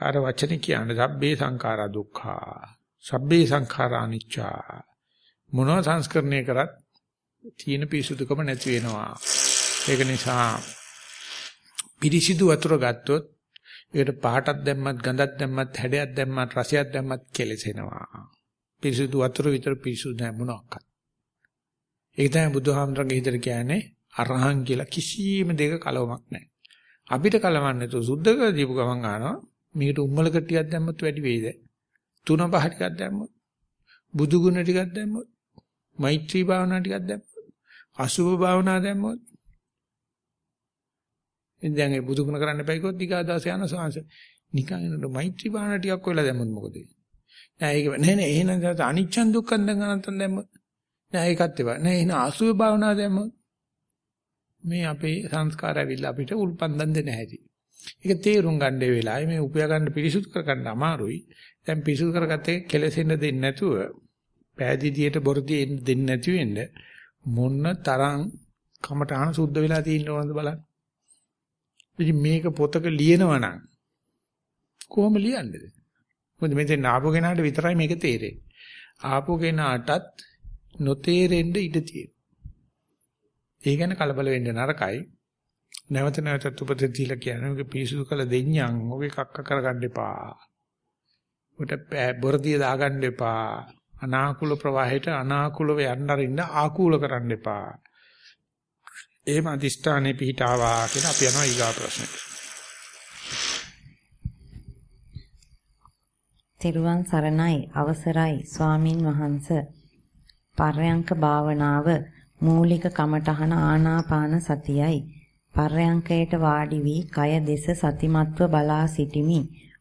අර වචනේ කියන්නේ සබ්බේ සංඛාරා දුක්ඛා. සබ්බේ සංඛාරා අනිච්චා. මොනවා සංස්කරණය කරත් තීන පිසුදුකම නැති වෙනවා. ඒක නිසා පිරිසිදු වතුර ගත්තොත් ඒකට පහටක් දැම්මත් ගඳක් දැම්මත් හැඩයක් දැම්මත් රසයක් දැම්මත් කෙලසෙනවා. පිරිසිදු වතුර විතර පිරිසුදු නැහැ මොනවාක්වත්. ඒක තමයි බුදුහාමරගේ හිතට කියන්නේ අරහං කියලා කිසිම දෙයක කලවමක් නැහැ. අපිට කලවන්නේ તો සුද්ධ කර දීපු ගමන් ආනවා. මේකට උම්මලක ටිකක් දැම්මත් වැඩි වෙයිද? තුන පහ ටිකක් දැම්මොත් බුදු ගුණ ටිකක් දැම්මොත් මෛත්‍රී භාවනා ටිකක් දැම්මොත් අසුභ භාවනා දැම්මොත් ඉතින් දැන් ඒ බුදු ගුණ කරන්න එපා කිව්වොත් ඊගාදාස යන සාංශ නිකන් එනකොට මෛත්‍රී භාවනා ටිකක් වෙලා දැම්මොත් මොකද නෑ ඒක නෑ නෑ එහෙනම් අනිච්චන් දුක්ඛන් දැන් අනත්තන් දැම්මොත් නෑ ඒකත් එපා නෑ එහෙනම් අසුභ භාවනා දැම්මොත් මේ අපේ සංස්කාර ඇවිල්ලා අපිට උල්පන්දම් දෙන්න හැටි. ඒක තේරුම් ගන්න වෙලාවේ මේ උපයා ගන්න පිරිසුදු කර ගන්න අමාරුයි. දැන් පිරිසුදු කරගත්තේ කෙලෙසෙන්න දෙන්නේ නැතුව පෑදීදියට බොරදී එන්න දෙන්නේ නැති වෙන්න මොන්න තරම් කමටහන සුද්ධ වෙලා තියෙනවද බලන්න. ඉතින් මේක පොතක ලියනවා නම් කොහොම ලියන්නේද? මොකද මෙතෙන් ආපු කෙනාට විතරයි මේක තේරෙන්නේ. ආපු කෙනාටත් නොතේරෙන්න ඉඩ තියෙනවා. ඒ ගැන කලබල වෙන්න නරකයි. නැවත නැවතත් උපදෙස් දීලා කියන්නේ මේක පිසුදු කළ දෙඤ්ඤං ඔගේ කක්ක කරගන්න එපා. උට බොරදිය දාගන්න එපා. අනාකූල ප්‍රවාහයට අනාකූලව යන්න අරින්න ආකූල කරන්න එපා. එහෙම අදිෂ්ඨානේ පිහිටාවා කියලා අපි යනවා ඊගා ප්‍රශ්නෙට. තෙරුවන් සරණයි. අවසරයි ස්වාමින් වහන්ස. පර්යංක භාවනාව මූලික කමඨහන ආනාපාන සතියයි. පර්යංකයට වාඩි වී කය දෙස සතිමත්ව බලා සිටිමි.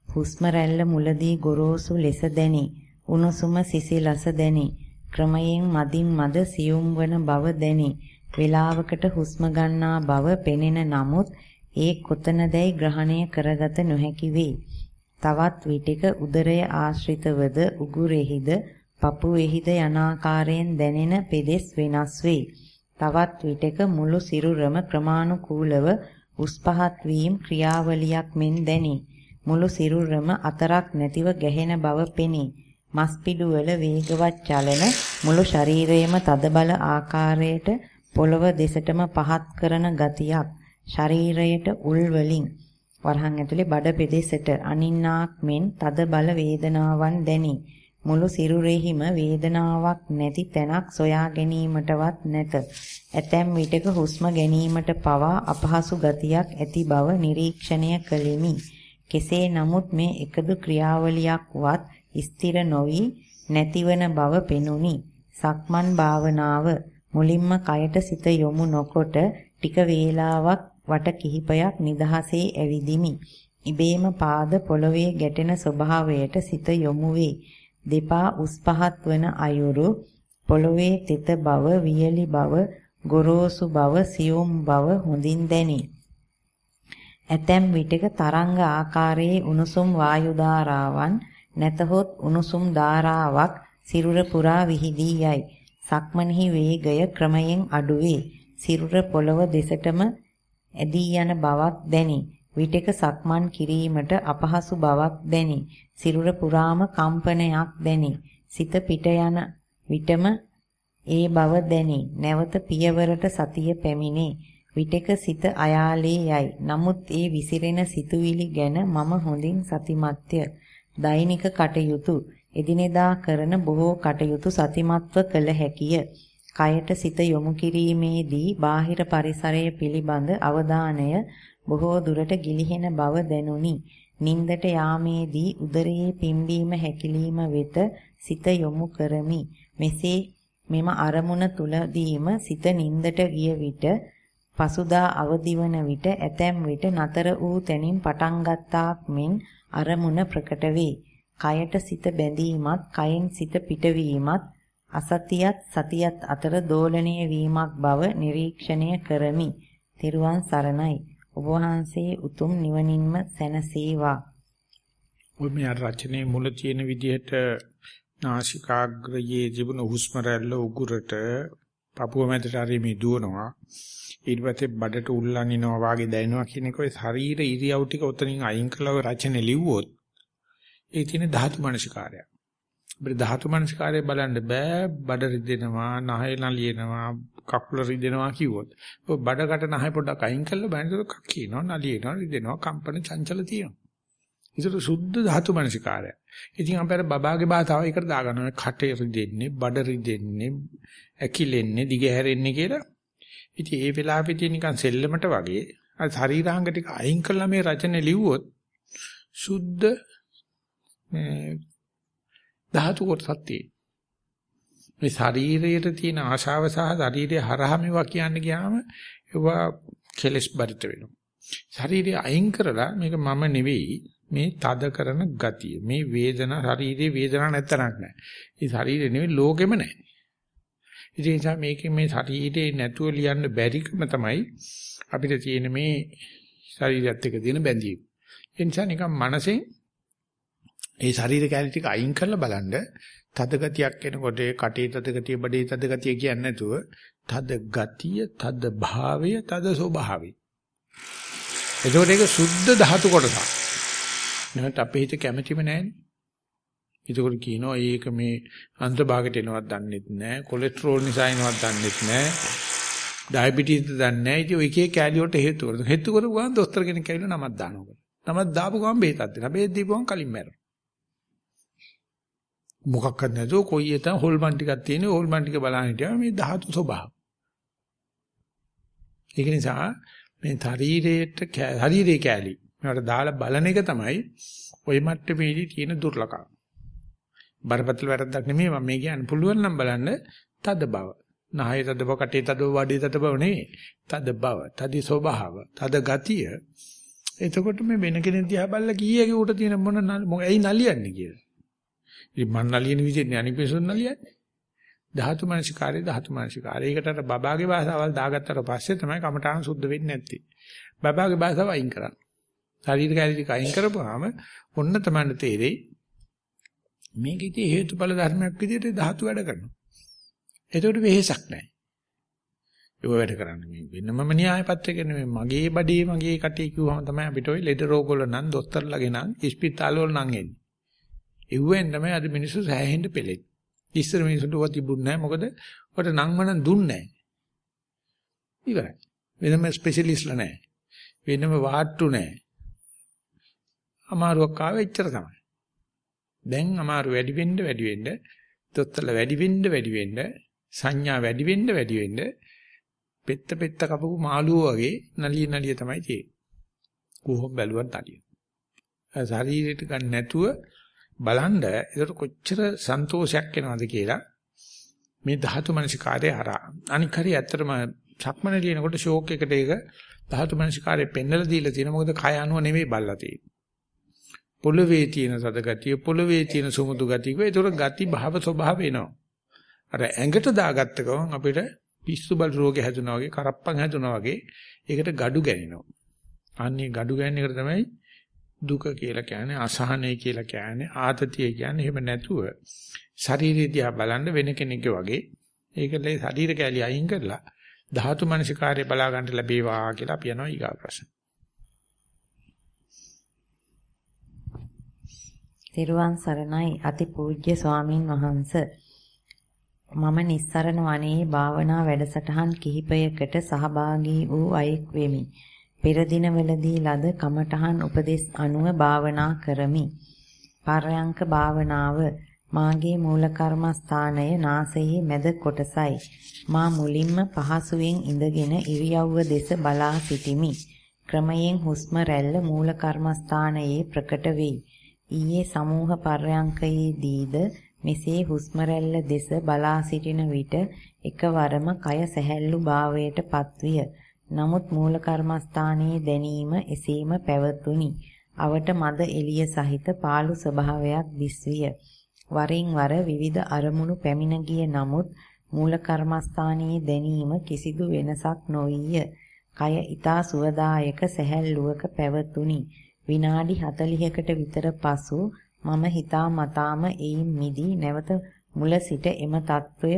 හුස්ම රැල්ල මුලදී ගොරෝසු ලෙස දැනි. උණුසුම සිසිලස දැනි. ක්‍රමයෙන් මදින් මද සියුම් වන බව දැනි. වේලාවකට හුස්ම ගන්නා බව පෙනෙන නමුත් ඒ කොතනදැයි ග්‍රහණය කරගත නොහැකි වේ. තවත් විටක උදරය ආශ්‍රිතවද උගුරෙහිද පපුවේහිද යන ආකාරයෙන් දැනෙන පෙදෙස් වෙනස් වේ. තවත් විටක මුළු සිරුරම ක්‍රමානුකූලව උස් පහත් වීම ක්‍රියාවලියක් මෙන් දැනේ. මුළු සිරුරම අතරක් නැතිව ගැහෙන බව පෙනේ. මස් පිඩුවල වේගවත් චලන මුළු ශරීරයේම තදබල ආකාරයට පොළව දෙසටම පහත් කරන ගතියක් ශරීරයට උල් වලින් වරහන් ඇතුලේ බඩ පෙදෙසට අනින්නාක් මෙන් තද බල වේදනාවන් දැනි. මුළු සිරුරෙහිම වේදනාවක් නැති තැනක් සොයා ගැනීමටවත් නැත. ඇතැම් විටක හුස්ම ගැනීමට පවා අපහසු ගතියක් ඇති බව නිරීක්ෂණය කළෙමි. කෙසේ නමුත් මේ එකදු ක්‍රියාවලියක්වත් ස්ථිර නොවි නැතිවන බව පෙනුනි. සක්මන් භාවනාව මුලින්ම කයට සිත යොමු නොකොට ටික වේලාවක් වට කිහිපයක් නිදහසේ ඇවිදිමි. ඉබේම පාද පොළවේ ගැටෙන ස්වභාවයට සිත යොමු වේ. දෙපා උස් පහත් වන අයුරු පොළවේ තෙත බව, වියලි බව, ගොරෝසු බව, සියුම් බව හොඳින් දැනේ. ඇතැම් විටක තරංග ආකාරයේ උණුසුම් වායු ධාරාවන් නැතහොත් උණුසුම් ධාරාවක් සිරුර පුරා විහිදී යයි. සක්මනෙහි වේගය ක්‍රමයෙන් අඩුවේ. සිරුර පොළව දෙසටම ඇදී යන බවක් දැනි. විටක සක්මන් කිරීමට අපහසු බවක් දැනි. සිරුර පුරාම කම්පනයක් දැනි. සිත පිට යන විටම ඒ බව දැනි. නැවත පියවරට සතිය පැමිණේ. විටක සිත අයාලේ යයි. නමුත් ඒ විසිරෙන සිතුවිලි ගැන මම හොඳින් සතිමත්ය. දෛනික කටයුතු එදිනෙදා කරන බොහෝ කටයුතු සතිමත්ව කළ හැකිය. කයට සිත යොමු කිරීමේදී බාහිර පරිසරය පිළිබඳ අවධානය බොහෝ දුරට ගිලිහෙන බව දැනුනි. නින්දට යාමේදී උදරයේ පිම්බීම හැකිලිම වෙත සිත යොමු කරමි. මෙසේ මෙම අරමුණ තුලදීම සිත නින්දට ගිය විට පසුදා අවදිවන විට ඇතැම් විට නතර වූ තැනින් පටන් ගත්තාක් මෙන් අරමුණ ප්‍රකට වේ. කයට සිත බැඳීමත්, කයෙන් සිත පිටවීමත්, අසතියත් සතියත් අතර දෝලණය වීමක් බව නිරීක්ෂණය කරමි. තෙරුවන් සරණයි. ඔබ වහන්සේ උතුම් නිවනින්ම සැනසේවා. ඔය මේ රචනයේ මුල තියෙන විදිහට නාසිකාග්‍රයේ ජීවන හුස්ම රැල්ල උගුරට පපුව මැදට හරි මේ දුවනවා ඊට පස්සේ බඩට උල්ලන් ඉනවා වාගේ දැනෙනවා කියන එක ඔය ශරීර ඉරියව් ටික උතනින් අයින් කළා ඔය රචනෙ ලිව්වොත් ඒ තියෙන ධාතු මනසිකාරය අපිට ධාතු මනසිකාරය බලන්න බෑ බඩ රිදෙනවා නහය නලියනවා කකුල රිදෙනවා කිව්වොත් ඔය බඩකට නහය පොඩ්ඩක් අයින් කළා බලනකොට කක්කිනවා නලියනවා රිදෙනවා කම්පන චංචල තියෙනවා ඒකට සුද්ධ ධාතු මනසිකාරය. ඉතින් අපේ බබාගේ භාෂාව එකට දාගන්නවා. කටේ රිදෙන්නේ, බඩ රිදෙන්නේ, ඇකිලෙන්නේ, දිගහැරෙන්නේ කියලා. ඉතින් ඒ වෙලාවෙදී නිකන් සෙල්ලමට වගේ අර ශරීරාංග ටික අයින් කළා මේ රචනෙ ලිව්වොත් සුද්ධ මේ ධාතු කොටසක් තියෙනවා. මේ ශරීරයට තියෙන ආශාව සහ ශරීරය හරහා මේවා කියන්න ගියාම ඒවා කෙලස් බරිත වෙනවා. ශරීරය අයින් කරලා මේක මම නෙවෙයි මේ තද කරන ගතිය මේ වේදනා ශරීරයේ වේදනා නැත්තනක් නැහැ. ඒ ශරීරය නෙවෙයි ලෝකෙම නැහැ. ඉතින් ඒ නිසා මේකේ මේ ශරීරේ නැතුව ලියන්න බැරිකම තමයි අපිට තියෙන මේ ශරීරයත් එක්ක තියෙන බැඳීම. ඒ නිසා නිකන් මනසෙන් ඒ ශරීර කැලි ටික අයින් කරලා බලන්න තද ගතියක් එනකොට කටේ තද ගතිය බඩේ තද ගතිය කියන්නේ නැතුව තද ගතිය තද භාවය තද ස්වභාවය. එතකොට ඒක සුද්ධ ධාතු කොටසක්. නැත්නම් අපේ හිත කැමැතිම නැහැනේ. ඒකෝර කියනවා ඒක මේ අන්තභාගයට එනවත් දන්නෙත් නැහැ. කොලෙස්ටරෝල් නිසා එනවත් දන්නෙත් නැහැ. ඩයබටිස් දන්නේ නැහැ. ඉතින් ඔය එකේ කැලිය වලට හේතු කරනවා. හේතු කරපු ගමන් දොස්තර කෙනෙක් ඇවිල්ලා නමක් දානවා. නමක් දාපු ගමන් බේතක් දෙනවා. බේත් දීපුවම කලින් මැරෙනවා. මොකක්වත් නැතුව කොයි එතන හොල්මන් ටිකක් තියෙන හොල්මන් ටික බලන්න හිටියා මේ ධාතු ස්වභාව. ඒක නිසා මේ ශරීරයට ශරීරයේ කැලී මේවට දාලා බලන එක තමයි ওই මට්ටමේදී තියෙන දුර්ලභකම. බරපතල වැරද්දක් නෙමෙයි මම මේ කියන්නේ පුළුවන් නම් බලන්න තද බව. නහය තද බව, කටේ තද බව, වඩේ තද බව නෙවෙයි. තද බව, තදි ස්වභාව, තද ගතිය. එතකොට මේ වෙන කෙනෙක් දිහා බලලා කීයගේ උට තියෙන මොන මොකයි ඇයි නලියන්නේ කියලා. ඉතින් මන් නලියන විදිහට අනිපෙසොන් නලියන්නේ. ධාතු මනසිකාරේ ධාතු මනසිකාරේ. ඒකට අර බබාගේ භාෂාවල් දාගත්තට පස්සේ තමයි කමඨාන සුද්ධ වෙන්නේ නැත්තේ. බබාගේ භාෂාව අයින් කරන්නේ. ශරීර කැලි අයින් කරපුවාම ඔන්න තමයි තේරෙයි මේක ඉතින් හේතුඵල ධර්මයක් විදිහට ධාතු වැඩ කරනවා. ඒකට වෙහෙසක් නැහැ. ඒක වැඩ කරන්නේ මේ වෙනමම න්‍යාය පත්‍රයක නෙමෙයි මගේ බඩේ මගේ කටේ කිව්වම තමයි අපිට ওই ලෙඩ රෝග වල නම් දොස්තරලාගේ නම් ඉස්පිතාල වල නම් එන්නේ. එව්වෙන් තමයි අද මිනිස්සු සෑහෙන්න පෙළෙන්නේ. ඉස්සර මිනිස්සුන්ට ඔය තිබුණ නැහැ මොකද ඔකට නම් මන දුන්නේ නැහැ. ඉවරයි. වෙනම ස්පෙෂලිස්ට්ලා නැහැ. වෙනම වාට්ටු නැහැ. අමාරුවක් ආවෙ එච්චර තමයි. දැන් අමාරු වැඩි වෙන්න වැඩි වෙන්න තොත්තල වැඩි වෙන්න වැඩි වෙන්න සංඥා වැඩි වෙන්න වැඩි වෙන්න පෙත්ත පෙත්ත කපපු මාළුවෝ වගේ නලිය නලිය තමයි තියෙන්නේ. කොහොම බැලුවත් නලිය. ශරීරයට ගන්න නැතුව බලන්න ඒකට කොච්චර සන්තෝෂයක් එනවද කියලා මේ ධාතු මනසිකාරය හරහා. අනික හරි ඇත්තටම සක්මන ලියනකොට ෂෝක් එකට ඒක ධාතු මනසිකාරය පෙන්නලා දීලා තියෙන මොකද කය අනුව නෙමෙයි බල්ලා තියෙන්නේ. පොළවේ තියෙන සද ගතිය පොළවේ තියෙන සුමුදු ගතිය කිව්වා. ඒතර ගති භාව ස්වභාව එනවා. අර ඇඟට දාගත්ත ගමන් අපිට පිස්සු බල රෝගේ හැදුනා වගේ කරප්පන් හැදුනා වගේ ඒකට gadu ගැනිනවා. අන්නේ gadu ගැනීම එකට තමයි දුක කියලා කියන්නේ අසහනය කියලා කියන්නේ ආතතිය කියන්නේ එහෙම නැතුව ශරීරය දිහා බලන්න වෙන කෙනෙක්ගේ වගේ. ඒකලේ ශරීර කැලිය අයින් කරලා ධාතු මනසිකාර්ය බලා ගන්න ලැබේවා කියලා අපි යනවා ඊගා ප්‍රශ්න. තෙරුවන් සරණයි අතිපූජ්‍ය ස්වාමින් වහන්ස. මම නිස්සරණ වනයේ භාවනා වැඩසටහන් කිහිපයකට සහභාගී වූ අයෙක් වෙමි. පෙර දිනවලදී ලද කමඨහන් උපදෙස් අනුව භාවනා කරමි. පරයන්ක භාවනාව මාගේ මූල කර්මස්ථානය නාසයේ මැද කොටසයි. මා මුලින්ම පහසුවෙන් ඉඳගෙන ඉරියව්ව දෙස බලා සිටිමි. ක්‍රමයෙන් හුස්ම රැල්ල මූල කර්මස්ථානයේ ප්‍රකට වෙයි. ඊයේ සමූහ පර්යංකයේදීද මෙසේ හුස්ම රැල්ල දෙස බලා සිටින විට එකවරම කය සැහැල්ලු භාවයට පත්විය. නමුත් මූල කර්මස්ථානයේ දැනීම එසේම පැවතුණි. අවට මද එළිය සහිත පාළු ස්වභාවයක් දිස්විය. වරින් වර විවිධ අරමුණු පැමිණ ගිය නමුත් මූල කර්මස්ථානයේ දැනීම කිසිදු වෙනසක් නොවිය. කය ඊතා සුවදායක සැහැල්ලුවක පැවතුණි. විනාඩි 40කට විතර පසු මම හිතා මතාම එයින් මිදී නැවත මුල සිට එම తত্ত্বය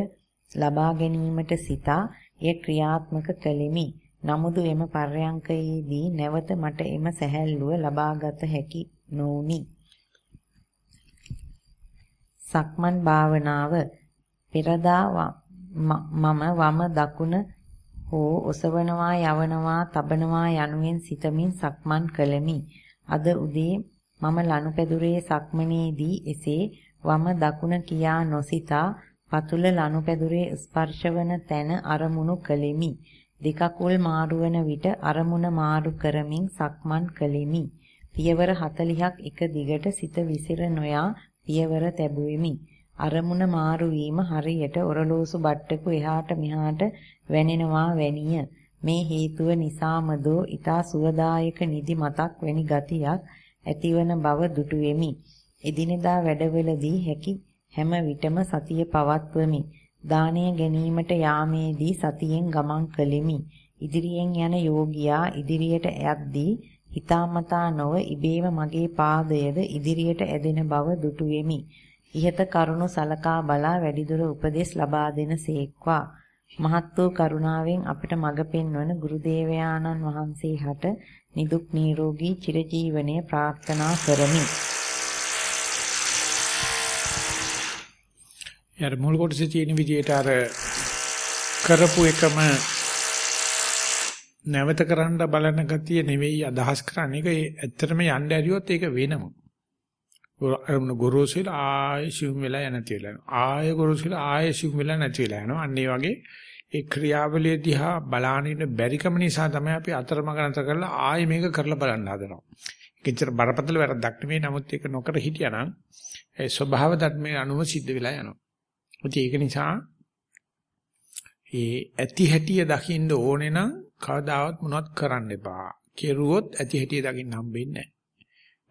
ලබා ගැනීමට සිතා එය ක්‍රියාත්මක කළෙමි. නමුදු එම පර්යංකයේදී නැවත මට එම සැහැල්ලුව ලබාගත හැකි නොඋනි. සක්මන් භාවනාව පෙරදා මම වම දකුණ හෝ ඔසවනවා යවනවා තබනවා යනුවෙන් සිතමින් සක්මන් කළෙමි. අද උදේ මම ලනුපැදුරේ සක්මනේදී එසේ වම දකුණ කියා නොසිතා පතුල ලනුපැදුරේ ස්පර්ශවන තැන අරමුණු කළෙමි. දෙකකුල් මාරුවන විට අරමුණ මාරු කරමින් සක්මන් කළෙමි. පියවර 40ක් එක දිගට සිත විසිර නොයා පියවර තැබුවෙමි. අරමුණ මාරු වීම හරියට ඔරලෝසු බට්ටකු එහාට මෙහාට වැනෙනවා වැනිය. මේ හේතුව නිසාමදෝ ඊතා සුවදායක නිදි මතක් වැනි ගතියක් ඇතිවන බව දුටු වෙමි. එදිනෙදා වැඩවලදී හැකි හැම විටම සතිය පවත්වමි. දාණය ගැනීමට යාමේදී සතියෙන් ගමන් කළෙමි. ඉදිරියෙන් යන යෝගියා ඉදිරියට යද්දී හිතාමතා නොව ඉබේම මගේ පාදයද ඉදිරියට ඇදෙන බව දුටු වෙමි. ইহත කරුණු සලකා බලා වැඩිදුර උපදෙස් ලබා දෙන සේක්වා. මහත් වූ කරුණාවෙන් අපට මඟ පෙන්වන ගුරු දේවයාණන් වහන්සේ හට නිදුක් නිරෝගී චිරජීවනය ප්‍රාර්ථනා කරමි. යාර මුල් කොටසේ තියෙන විදිහට අර කරපු එකම නැවත කරන්න බලන ගතිය නෙවෙයි අදහස් කරන්නේ. ඒක ඇත්තටම යන්න ඇරියොත් ඒක වෙනම. අරමුණ ගොරෝසුල ආයෙ සිුම් වෙලා නැති වෙලා යනවා. ආයෙ ගොරෝසුල ආයෙ සිුම් වෙලා නැති වෙලා යනවා. අන්න ඒ වගේ ඒ ක්‍රියාවලිය දිහා බලාගෙන බැරිකම නිසා තමයි අපි අතරමඟ නැතර කරලා ආයෙ මේක කරලා බලන්න හදනවා. ඒකෙච්චර බරපතල වැරද්දක් නෙවෙයි. නමුත් ඒක නොකර හිටියානම් ඒ ස්වභාව ධර්මයේ අනුව සිද්ධ වෙලා යනවා. ඒක නිසා ඒ ඇති හැටිය දකින්න ඕනේ නම් කවදාවත් මොනවත් කරන්න එපා. කෙරුවොත් ඇති හැටිය දකින්න හම්බෙන්නේ නැහැ.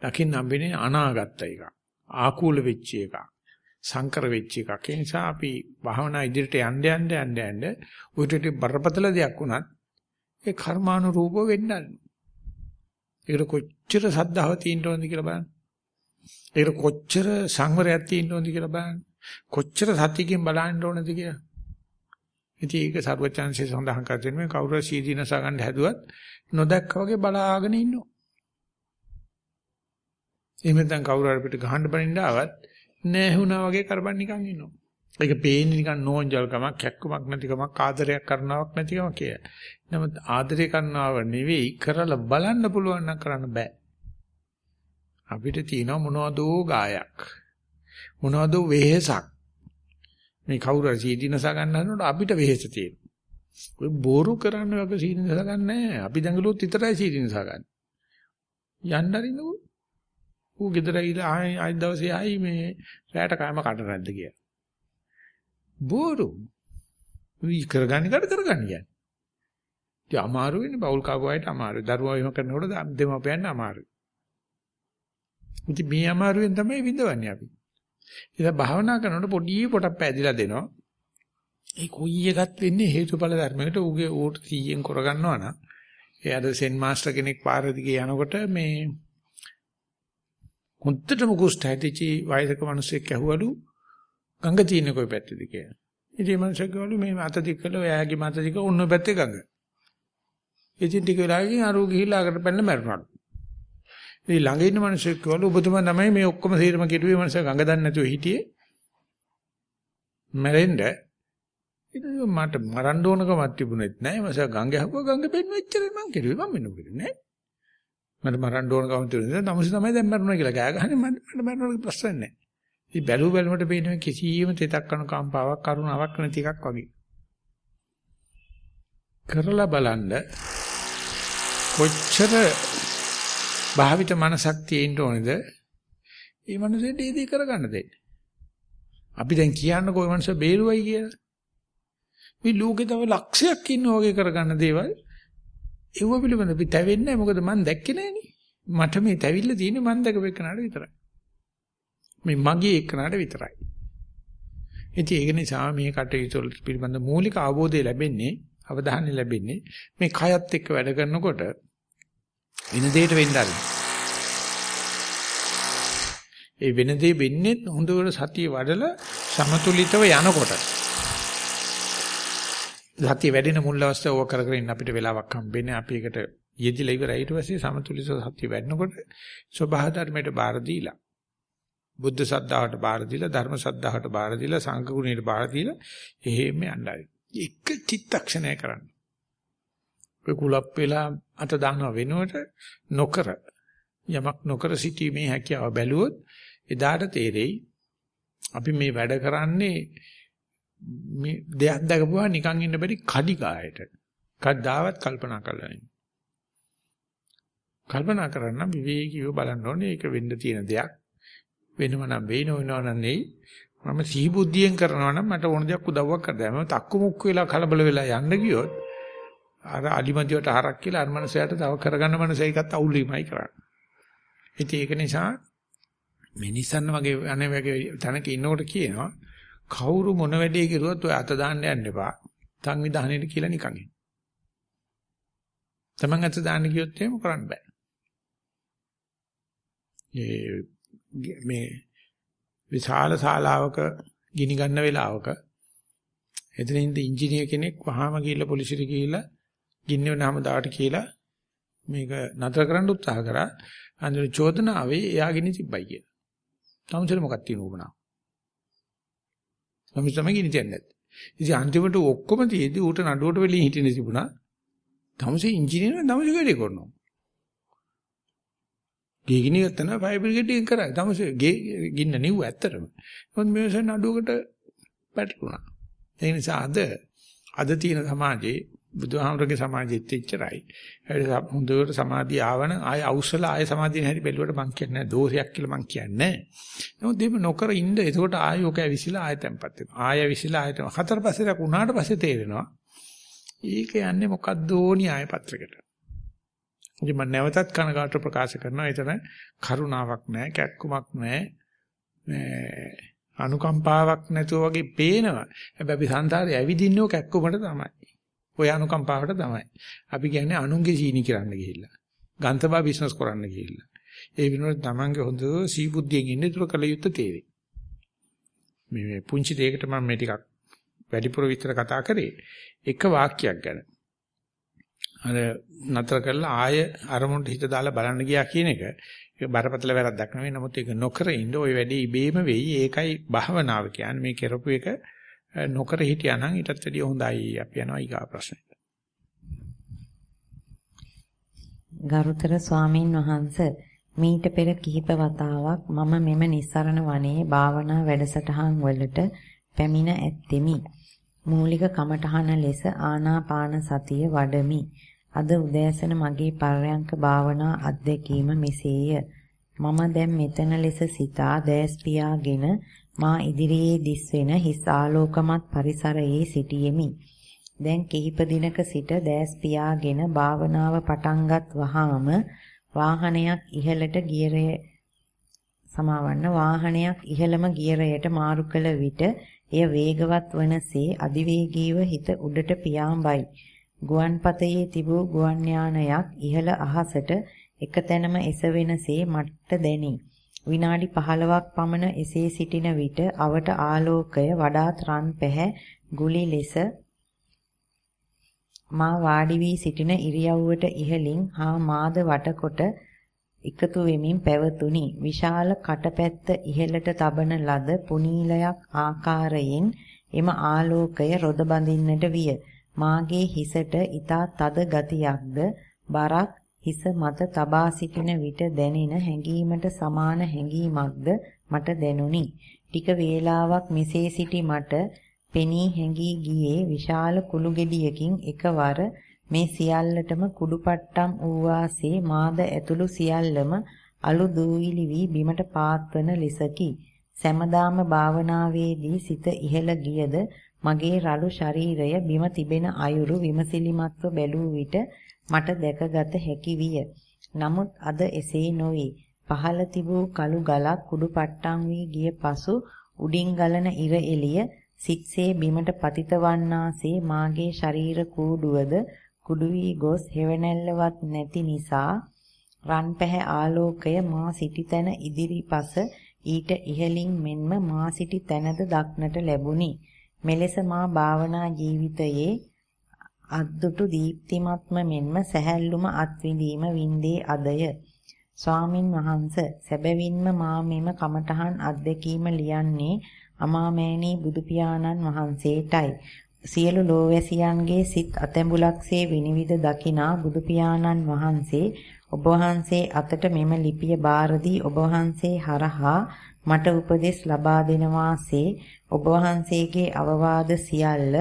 දකින්න හම්බෙන්නේ අනාගත එක. ආකූල වෙච්ච එක. සංකර වෙච්ච එකක්. ඒ නිසා අපි භාවනා ඉදිරියට යන්න යන්න යන්න යන්න උඩට බරපතල දෙයක් වුණත් ඒ කර්මානුරූපව වෙන්නන්නේ. ඒකට කොච්චර සද්ධාව තියෙන්න ඕනද කියලා බලන්න. ඒකට කොච්චර සංවරයක් තියෙන්න ඕනද කියලා බලන්න. කොච්චර සතියකින් බලන්න ඕනද කියලා. ඉතින් ඒක සරුවචාන්සේ සඳහන් කර දෙන්නේ කවුරු සීදීනස ගන්න හැදුවත් නොදැක්ක වගේ බලාගෙන ඉන්නවා. එහෙම නැත්නම් කවුරු හරි පිට ගහන්න බනින්න ආවත් නැහුණා වගේ කරබන් නිකන් ඉන්නවා. ඒක පේන්නේ නිකන් නෝන්ජල්කමක්, කැක්කමක් නැතිකමක්, ආදරයක් කරනවක් නැතිකමක් කිය. නමුත් ආදරය කරනව නෙවෙයි කරලා බලන්න පුළුවන් නම් කරන්න බෑ. අපිට තියෙනවා මොනවදෝ ගායක්. මොනවද වෙහෙසක් මේ කවුරු හරි සීදීනස ගන්න හදනකොට අපිට වෙහෙස තියෙනවා. ඔය බෝරු කරන්න වගේ සීදීනස ගන්න නැහැ. අපි දඟලුවොත් විතරයි සීදීනස ගන්න. යන්න අරින්නකෝ. ඌ ගෙදර ඉලා ආයි ආයි දවසේ ආයි මේ රැයට කෑම කඩ නැද්ද කියලා. බෝරු. උයි කරගන්න කඩ කරගන්න කියන්නේ. ඉතින් අමාරු වෙන්නේ බෞල් කාපුවාට අමාරුයි. දරුවා එහෙම කරනකොට දෙමව්පියන් අමාරුයි. ඉතින් මේ අමාරුවෙන් තමයි විඳවන්නේ අපි. ඉතින් භාවනා කරනකොට පොඩි පොටක් පැදිලා දෙනවා. ඒ කොයි එකත් වෙන්නේ හේතුඵල ධර්මයකට උගේ ඌට 100න් කරගන්නවා නම් ඒ අද සෙන් මාස්ටර් කෙනෙක් පාර දිගේ යනකොට මේ හොන්දටම කුස්ට හැදිච්ච වයසක මිනිස්සෙක් ඇහුවලු ගඟ තියෙන කොයි පැත්තේද කියලා. ඉතින් මිනිස්සු කිව්වලු මේ අත දික් කළා එයාගේ මත දික ඔන්න පැත්තේ ගඟ. ඉතින් ටික වෙලාවකින් අරෝ ගිහිල්ලා අකට පැනලා මැරුණා. ඉතින් ළඟ ඉන්න මිනිස්සු කිව්වලු ඔබතුමා තමයි මේ ඔක්කොම සීරම කෙරුවේ මිනිස්සු ගඟ දන්නේ නැතුව හිටියේ. මැරෙන්න ඉතින් මට මරන්න ඕනකමක් තිබුණෙත් නැහැ. මස ගඟ හැපුවා ගඟ බෙන්න එච්චරයි මං කෙරුවේ. මම මෙන්න කෙරුවේ නෑ. මට මරන්න ඕනකමක් තිබුණේ නැහැ. නමුත් තමයි දැන් මරනවා කියලා ගෑ ගහන්නේ මට මට මරන්න ප්‍රශ්න නැහැ. ඉතින් බැලු බැලමට පේන කිසියම් තෙතක් අනුකම්පාවක් කරුණාවක් නැති එකක් වගේ. කරලා බලන්න කොච්චර භාවිත මනසක් තියෙන්න ඕනේද? ඒ මනසෙන් ඒ දේ කරගන්න දෙන්න. අපි දැන් කියන්න කොයි මනස බේරුවයි කියලා. මේ ලෝකේ තව ලක්ෂයක් ඉන්න වගේ කරගන්න දේවල් ඒව පිළිබඳ අපි තැවෙන්නේ නැහැ මොකද මම දැක්කේ නැහනේ. මට මේ තැවිල්ල තියෙන්නේ මම දැකපෙන්නට විතරයි. මේ මගේ එක්කනට විතරයි. ඉතින් ඒක නිසා මේ කටයුතු පිළිබඳ මූලික අවබෝධය ලැබෙන්නේ අවධානය ලැබෙන්නේ මේ කයත් එක්ක වැඩ කරනකොට වෙන දෙයකට වෙන්න ආරින්. ඒ වෙන දෙය වෙන්නේ හොඳට සතිය වඩලා සමතුලිතව යනකොට. සතිය වැඩෙන මුල් අවස්ථාව ඕක කර කර ඉන්න අපිට වෙලාවක් හම්බෙන්නේ අපි ඒකට යෙදිලා ඉවරයි ඊට පස්සේ සමතුලිතව සතිය වැඩනකොට ස්වභාව ධර්මයට බාර දීලා බුද්ධ සද්ධාවට බාර දීලා ධර්ම සද්ධාවට බාර දීලා සංඝ ගුණයට බාර දීලා එහෙම යන්නයි. එක චිත්තක්ෂණය කරන්න. ඔය කුලප් වෙලා අත දානව වෙනුවට නොකර යමක් නොකර සිටීමේ හැකියාව බැලුවොත් එදාට තේරෙයි අපි මේ වැඩ කරන්නේ මේ දෙයක් දැකපුවා නිකන් ඉන්න බැරි කඩි ගායට. කද්දාවත් කල්පනා කරලා ඉන්න. කල්පනා කරන්න විවේකීව බලන්න ඕනේ ඒක වෙන්න තියෙන දෙයක්. වෙනව නම් වෙයි නොවෙනව නම් නෙයි. මම සිහි බුද්ධියෙන් කරනවා නම් මට ඕන දෙයක් උදව්වක් කරදෑ. මම තක්කු මුක්කු වෙලා කලබල වෙලා යන්න ගියොත් අර අලිමදිවට හරක් කියලා අර මනසයට තව කරගන්න මනසයිකත් අවුල් වීමයි කරන්නේ. ඉතින් ඒක නිසා මේ නිසන්න වගේ අනේ වගේ තැනක ඉන්නකොට කියනවා කවුරු මොන වැඩේ කරුවත් ඔය අත දාන්න යන්න එපා. සංවිධානයේට කියලා නිකන් ඉන්න. Taman අත දාන්න ගියොත් එහෙම කරන්න බෑ. මේ විශාල ශාලාවක ගිනි ගන්න වෙලාවක එතන ඉඳ ඉංජිනේර කෙනෙක් වහාම ගිහිල්ලා පොලිසියට ගිහිල්ලා ගින්න වෙනාම දාට කියලා මේක නතර කරන්න උත්සාහ කරා. අන්තිම චෝදනාවේ එයා ගිනි තිබ්බයි කියලා. තමුසෙල මොකක්ද තියෙන උබනා. සමිස් තමයි ගිනි තියන්නේ නැත්තේ. ඉතින් අන්තිමට ඔක්කොම තියේදී ඌට නඩුවට වෙලින් හිටින්න තිබුණා. තමුසේ ඉංජිනේර තමුසේ වැඩේ කරනවා. ගේ ගිනි ගත්තා නම් ෆයර් බ්‍රිගේඩ් එක කරා. තමුසේ ගේ ගින්න නිව්ව ඇත්තටම. මොකද මේ වෙලාවට නඩුවකට පැටලුණා. ඒ නිසා අද අද තියෙන සමාජයේ බුදුහාමරගේ සමාජෙත් එච්චරයි. ඒ හොඳට සමාධිය ආවන ආය අවශ්‍යලා ආය සමාධිය නැහැටි බැලුවට මං කියන්නේ නැහැ. දෝෂයක් කියලා මං කියන්නේ නැහැ. නමුත් දෙම නොකර ඉන්න. එතකොට ආයෝක ඇවිසිලා ආය තැම්පත් වෙනවා. ආය ඇවිසිලා ආය හතර පස්සේ උනාට පස්සේ තේරෙනවා. ඒක යන්නේ මොකද්ද ඕනි ආය පත්‍රයකට. ඉතින් මම නැවතත් කනගාටු ප්‍රකාශ කරනවා. එතන කරුණාවක් නැහැ, කැක්කුමක් නැහැ. අනුකම්පාවක් නැතුව වගේ පේනවා. හැබැයි අපි සංසාරේ ඇවිදින්නේ ඔය කැක්කුමට තමයි. ඔය අනුකම්පාවට තමයි. අපි කියන්නේ අනුන්ගේ සීනි කරන්න ගිහිල්ලා. ගන්තබා බිස්නස් කරන්න ගිහිල්ලා. ඒ වෙනුවට තමන්ගේ හොඳ සීබුද්ධියෙන් ඉන්නේ දුර කළ යුත්තේ තේරෙයි. මේ පුංචි දෙයකට මම මේ ටිකක් වැඩිපුර විතර කතා කරේ එක වාක්‍යයක් ගැන. අර නතර කරලා ආය අරමුණට හිත දාලා බලන්න ගියා කියන එක ඒක බරපතල වැරද්දක් නෙවෙයි. නමුත් ඒක නොකර ඉන්න ওই වැඩේ ඉබේම වෙයි. ඒකයි භාවනාව කියන්නේ. මේ කරපු එක නොකර හිටියා නම් ඊටත් වැඩිය හොඳයි අපි යනවා ඊගා ප්‍රශ්නෙට. ගරුතර ස්වාමින් වහන්සේ මීට පෙර කිහිප වතාවක් මම මෙම නිස්සරණ වනයේ භාවනා වැඩසටහන් වලට පැමිණ ඇත්තෙමි. මූලික කමඨහන ලෙස ආනාපාන සතිය වඩමි. අද උදෑසන මගේ පරයන්ක භාවනා අත්දැකීම මෙසේය. මම දැන් මෙතන ලෙස සිතා දැස් පියාගෙන මා ඉදිරියේ දිස්වෙන හිස් ආලෝකමත් පරිසරයේ සිටියෙමි. දැන් කිහිප දිනක සිට දැස් පියාගෙන භාවනාව පටන්ගත් වහාම වාහනයක් ඉහළට ගියරය සමාවන්න වාහනයක් ඉහළම ගියරයට මාරු කළ විට එය වේගවත් වනසේ අධිවේගීව හිත උඩට පියාඹයි. ගුවන්පතේ තිබූ ගුවන් යානයක් ඉහළ අහසට එකතැනම එසවෙනසේ මට දැනේ. විනාඩි 15ක් පමණ එසේ සිටින විට අවට ආලෝකය වඩාත් රන් පැහැ ගුලි ලෙස මා වාඩි වී සිටින ඉරියව්වට ඉහළින් හා මාද වටකොට එකතු වෙමින් පැවතුණි. විශාල කටපැත්ත ඉහළට තබන ලද පුනීලයක් ආකාරයෙන් එම ආලෝකය රොද බඳින්නට විය. මාගේ හිසට ඊතා තද ගතියක්ද බරක් හිස මත තබා සිටින විට දැනෙන හැඟීමට සමාන හැඟීමක්ද මට දැනුනි. ටික වේලාවක් මෙසේ සිටි මට පෙනී හැඟී ගියේ විශාල කුළු ගෙඩියකින් එකවර මේ සියල්ලටම කුඩුපට්ටම් වූ වාසේ මාද ඇතුළු සියල්ලම අලු දූවිලි වී බිමට පාත්වන ලෙසකි. සෑමදාම භාවනාවේදී සිත ඉහළ ගියද මගේ රළු ශරීරය බිම තිබෙන අයුරු විමසිලිමත්ව බැලූ විට මට දැකගත හැකි විය. නමුත් අද එසේ නොවේ. පහළ තිබූ කළු ගලක් කුඩු පට්ටම් වී ගිය පසු උඩින් ගලන ඉර එළිය සිත්සේ බිමට පතිත වන්නාසේ මාගේ ශරීර කූඩුවද කුඩු වී ගොස් හෙවණැල්ලවත් නැති නිසා රන් පැහැ ආලෝකය මා සිටි තැන ඉදිරිපස ඊට ඉහළින් මෙන්ම මා සිටි තැනද දක්නට ලැබුණි. මෙලෙස මා භාවනා ජීවිතයේ අද්දුටු දීප්තිමත්ම මෙන්ම සැහැල්ලුම අත්විඳීම වින්දේ අදය. ස්වාමින් වහන්ස සැබවින්ම මා මෙම කමඨහන් අත්දැකීම ලියන්නේ අමාමෑණී බුදු පියාණන් වහන්සේටයි. සියලු ලෝවැසියන්ගේ සිත් අතැඹුලක්සේ විනිවිද දකිනා බුදු පියාණන් වහන්සේ ඔබ වහන්සේ අතට මෙම ලිපිය බාර දී ඔබ වහන්සේ හරහා මට උපදෙස් ලබා දෙනවාසේ ඔබ වහන්සේගේ අවවාද සියල්ල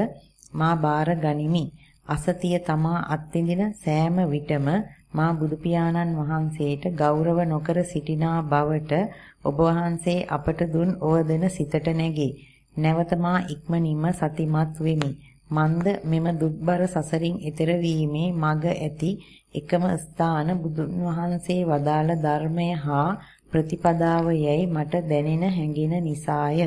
මා බාර ගනිමි. අසතිය තමා අත්විඳින සෑම විටම මා බුදු පියාණන් වහන්සේට ගෞරව නොකර සිටිනා බවට ඔබ වහන්සේ අපට දුන් ඕදෙන සිතට නැගී. නැවත මා ඉක්මනින්ම සතිමත් වෙමි. මන්ද මෙම දුක්බර සසරින් එතර වීමේ මඟ ඇති එකම ස්ථාන බුදුන් වහන්සේ වදාළ ධර්මය හා ප්‍රතිපදාව යැයි මට දැනෙන හැඟෙන නිසාය.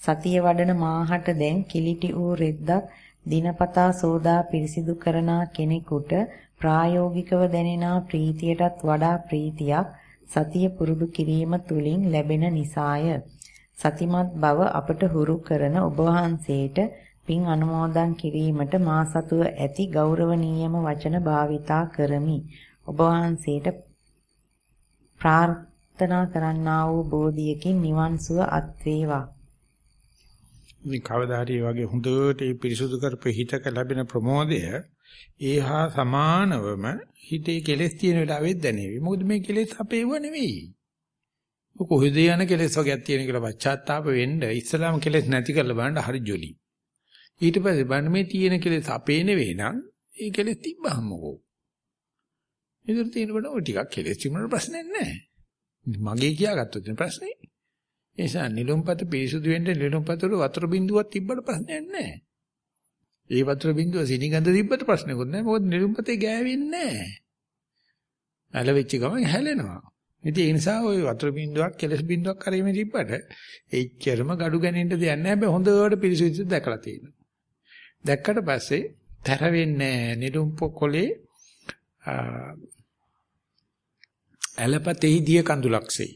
සතිය වඩන මාහට දැන් කිලිටි වූ රෙද්දක් දිනපතා සෝදා පිරිසිදු කරන කෙනෙකුට ප්‍රායෝගිකව දැනෙනා ප්‍රීතියටත් වඩා ප්‍රීතියක් සතිය පුරුදු කිරීම තුළින් ලැබෙන නිසාය. සතිමත් බව අපට හුරු කරන ඔබ වහන්සේට පින් අනුමෝදන් කිරීමට මා සතුව ඇති ගෞරවනීයම වචන භාවිතා කරමි. ඔබ වහන්සේට ප්‍රාර්ථනා කරන්නා වූ බෝධියකින් නිවන් සුව අත් වේවා. මේ කවදා හරි වගේ හොඳට පිරිසුදු කරපු හිතක ලැබෙන ප්‍රමෝදය ඒහා සමානවම හිතේ කෙලෙස් තියෙන වෙලාවෙත් දැනේවි. මොකද මේ කෙලෙස් අපේව නෙවෙයි. කොහෙද යන කෙලෙස් වර්ගයක් තියෙන කියලා පශ්චාත්තාප වෙන්න ඉස්සලාම කෙලෙස් නැති කරලා බලන්න හරි ජොලි. ඊට පස්සේ බලන්න මේ තියෙන කෙලෙස් අපේ නෙවෙයි නම් ඒ කෙලෙස් තිබ්බහම මොකෝ. ඒතර තියෙනකොට ඔය ටිකක් කෙලෙස් තිබුණාට ප්‍රශ්නයක් නැහැ. මගේ කියාගත්තොත් ප්‍රශ්නේ. ඒ නිසා නිලුම්පත පිරිසුදු වෙන්න නිලුම්පතට වතුර බින්දුවක් තිබ්බට ප්‍රශ්නයක් නැහැ. ඒ වතුර බින්දුව සිනිගඳ තිබ්බට ප්‍රශ්නකුත් නැහැ. මොකද නිලුම්පතේ ගෑවෙන්නේ නැහැ. ඇලවෙච්ච ගමන් හැලෙනවා. ඉතින් ඒ නිසා ওই වතුර බින්දුවක් කෙලස් බින්දුවක් කරේම තිබ්බට එච්චරම gadu ගැනෙන්න දෙයක් නැහැ. හැබැයි හොඳට පිරිසුදු දැකලා තියෙනවා. දැක්කට පස්සේ තර වෙන්නේ නිලුම් පොකොලේ ඇලපතෙහි දිය කඳුලක්සේ.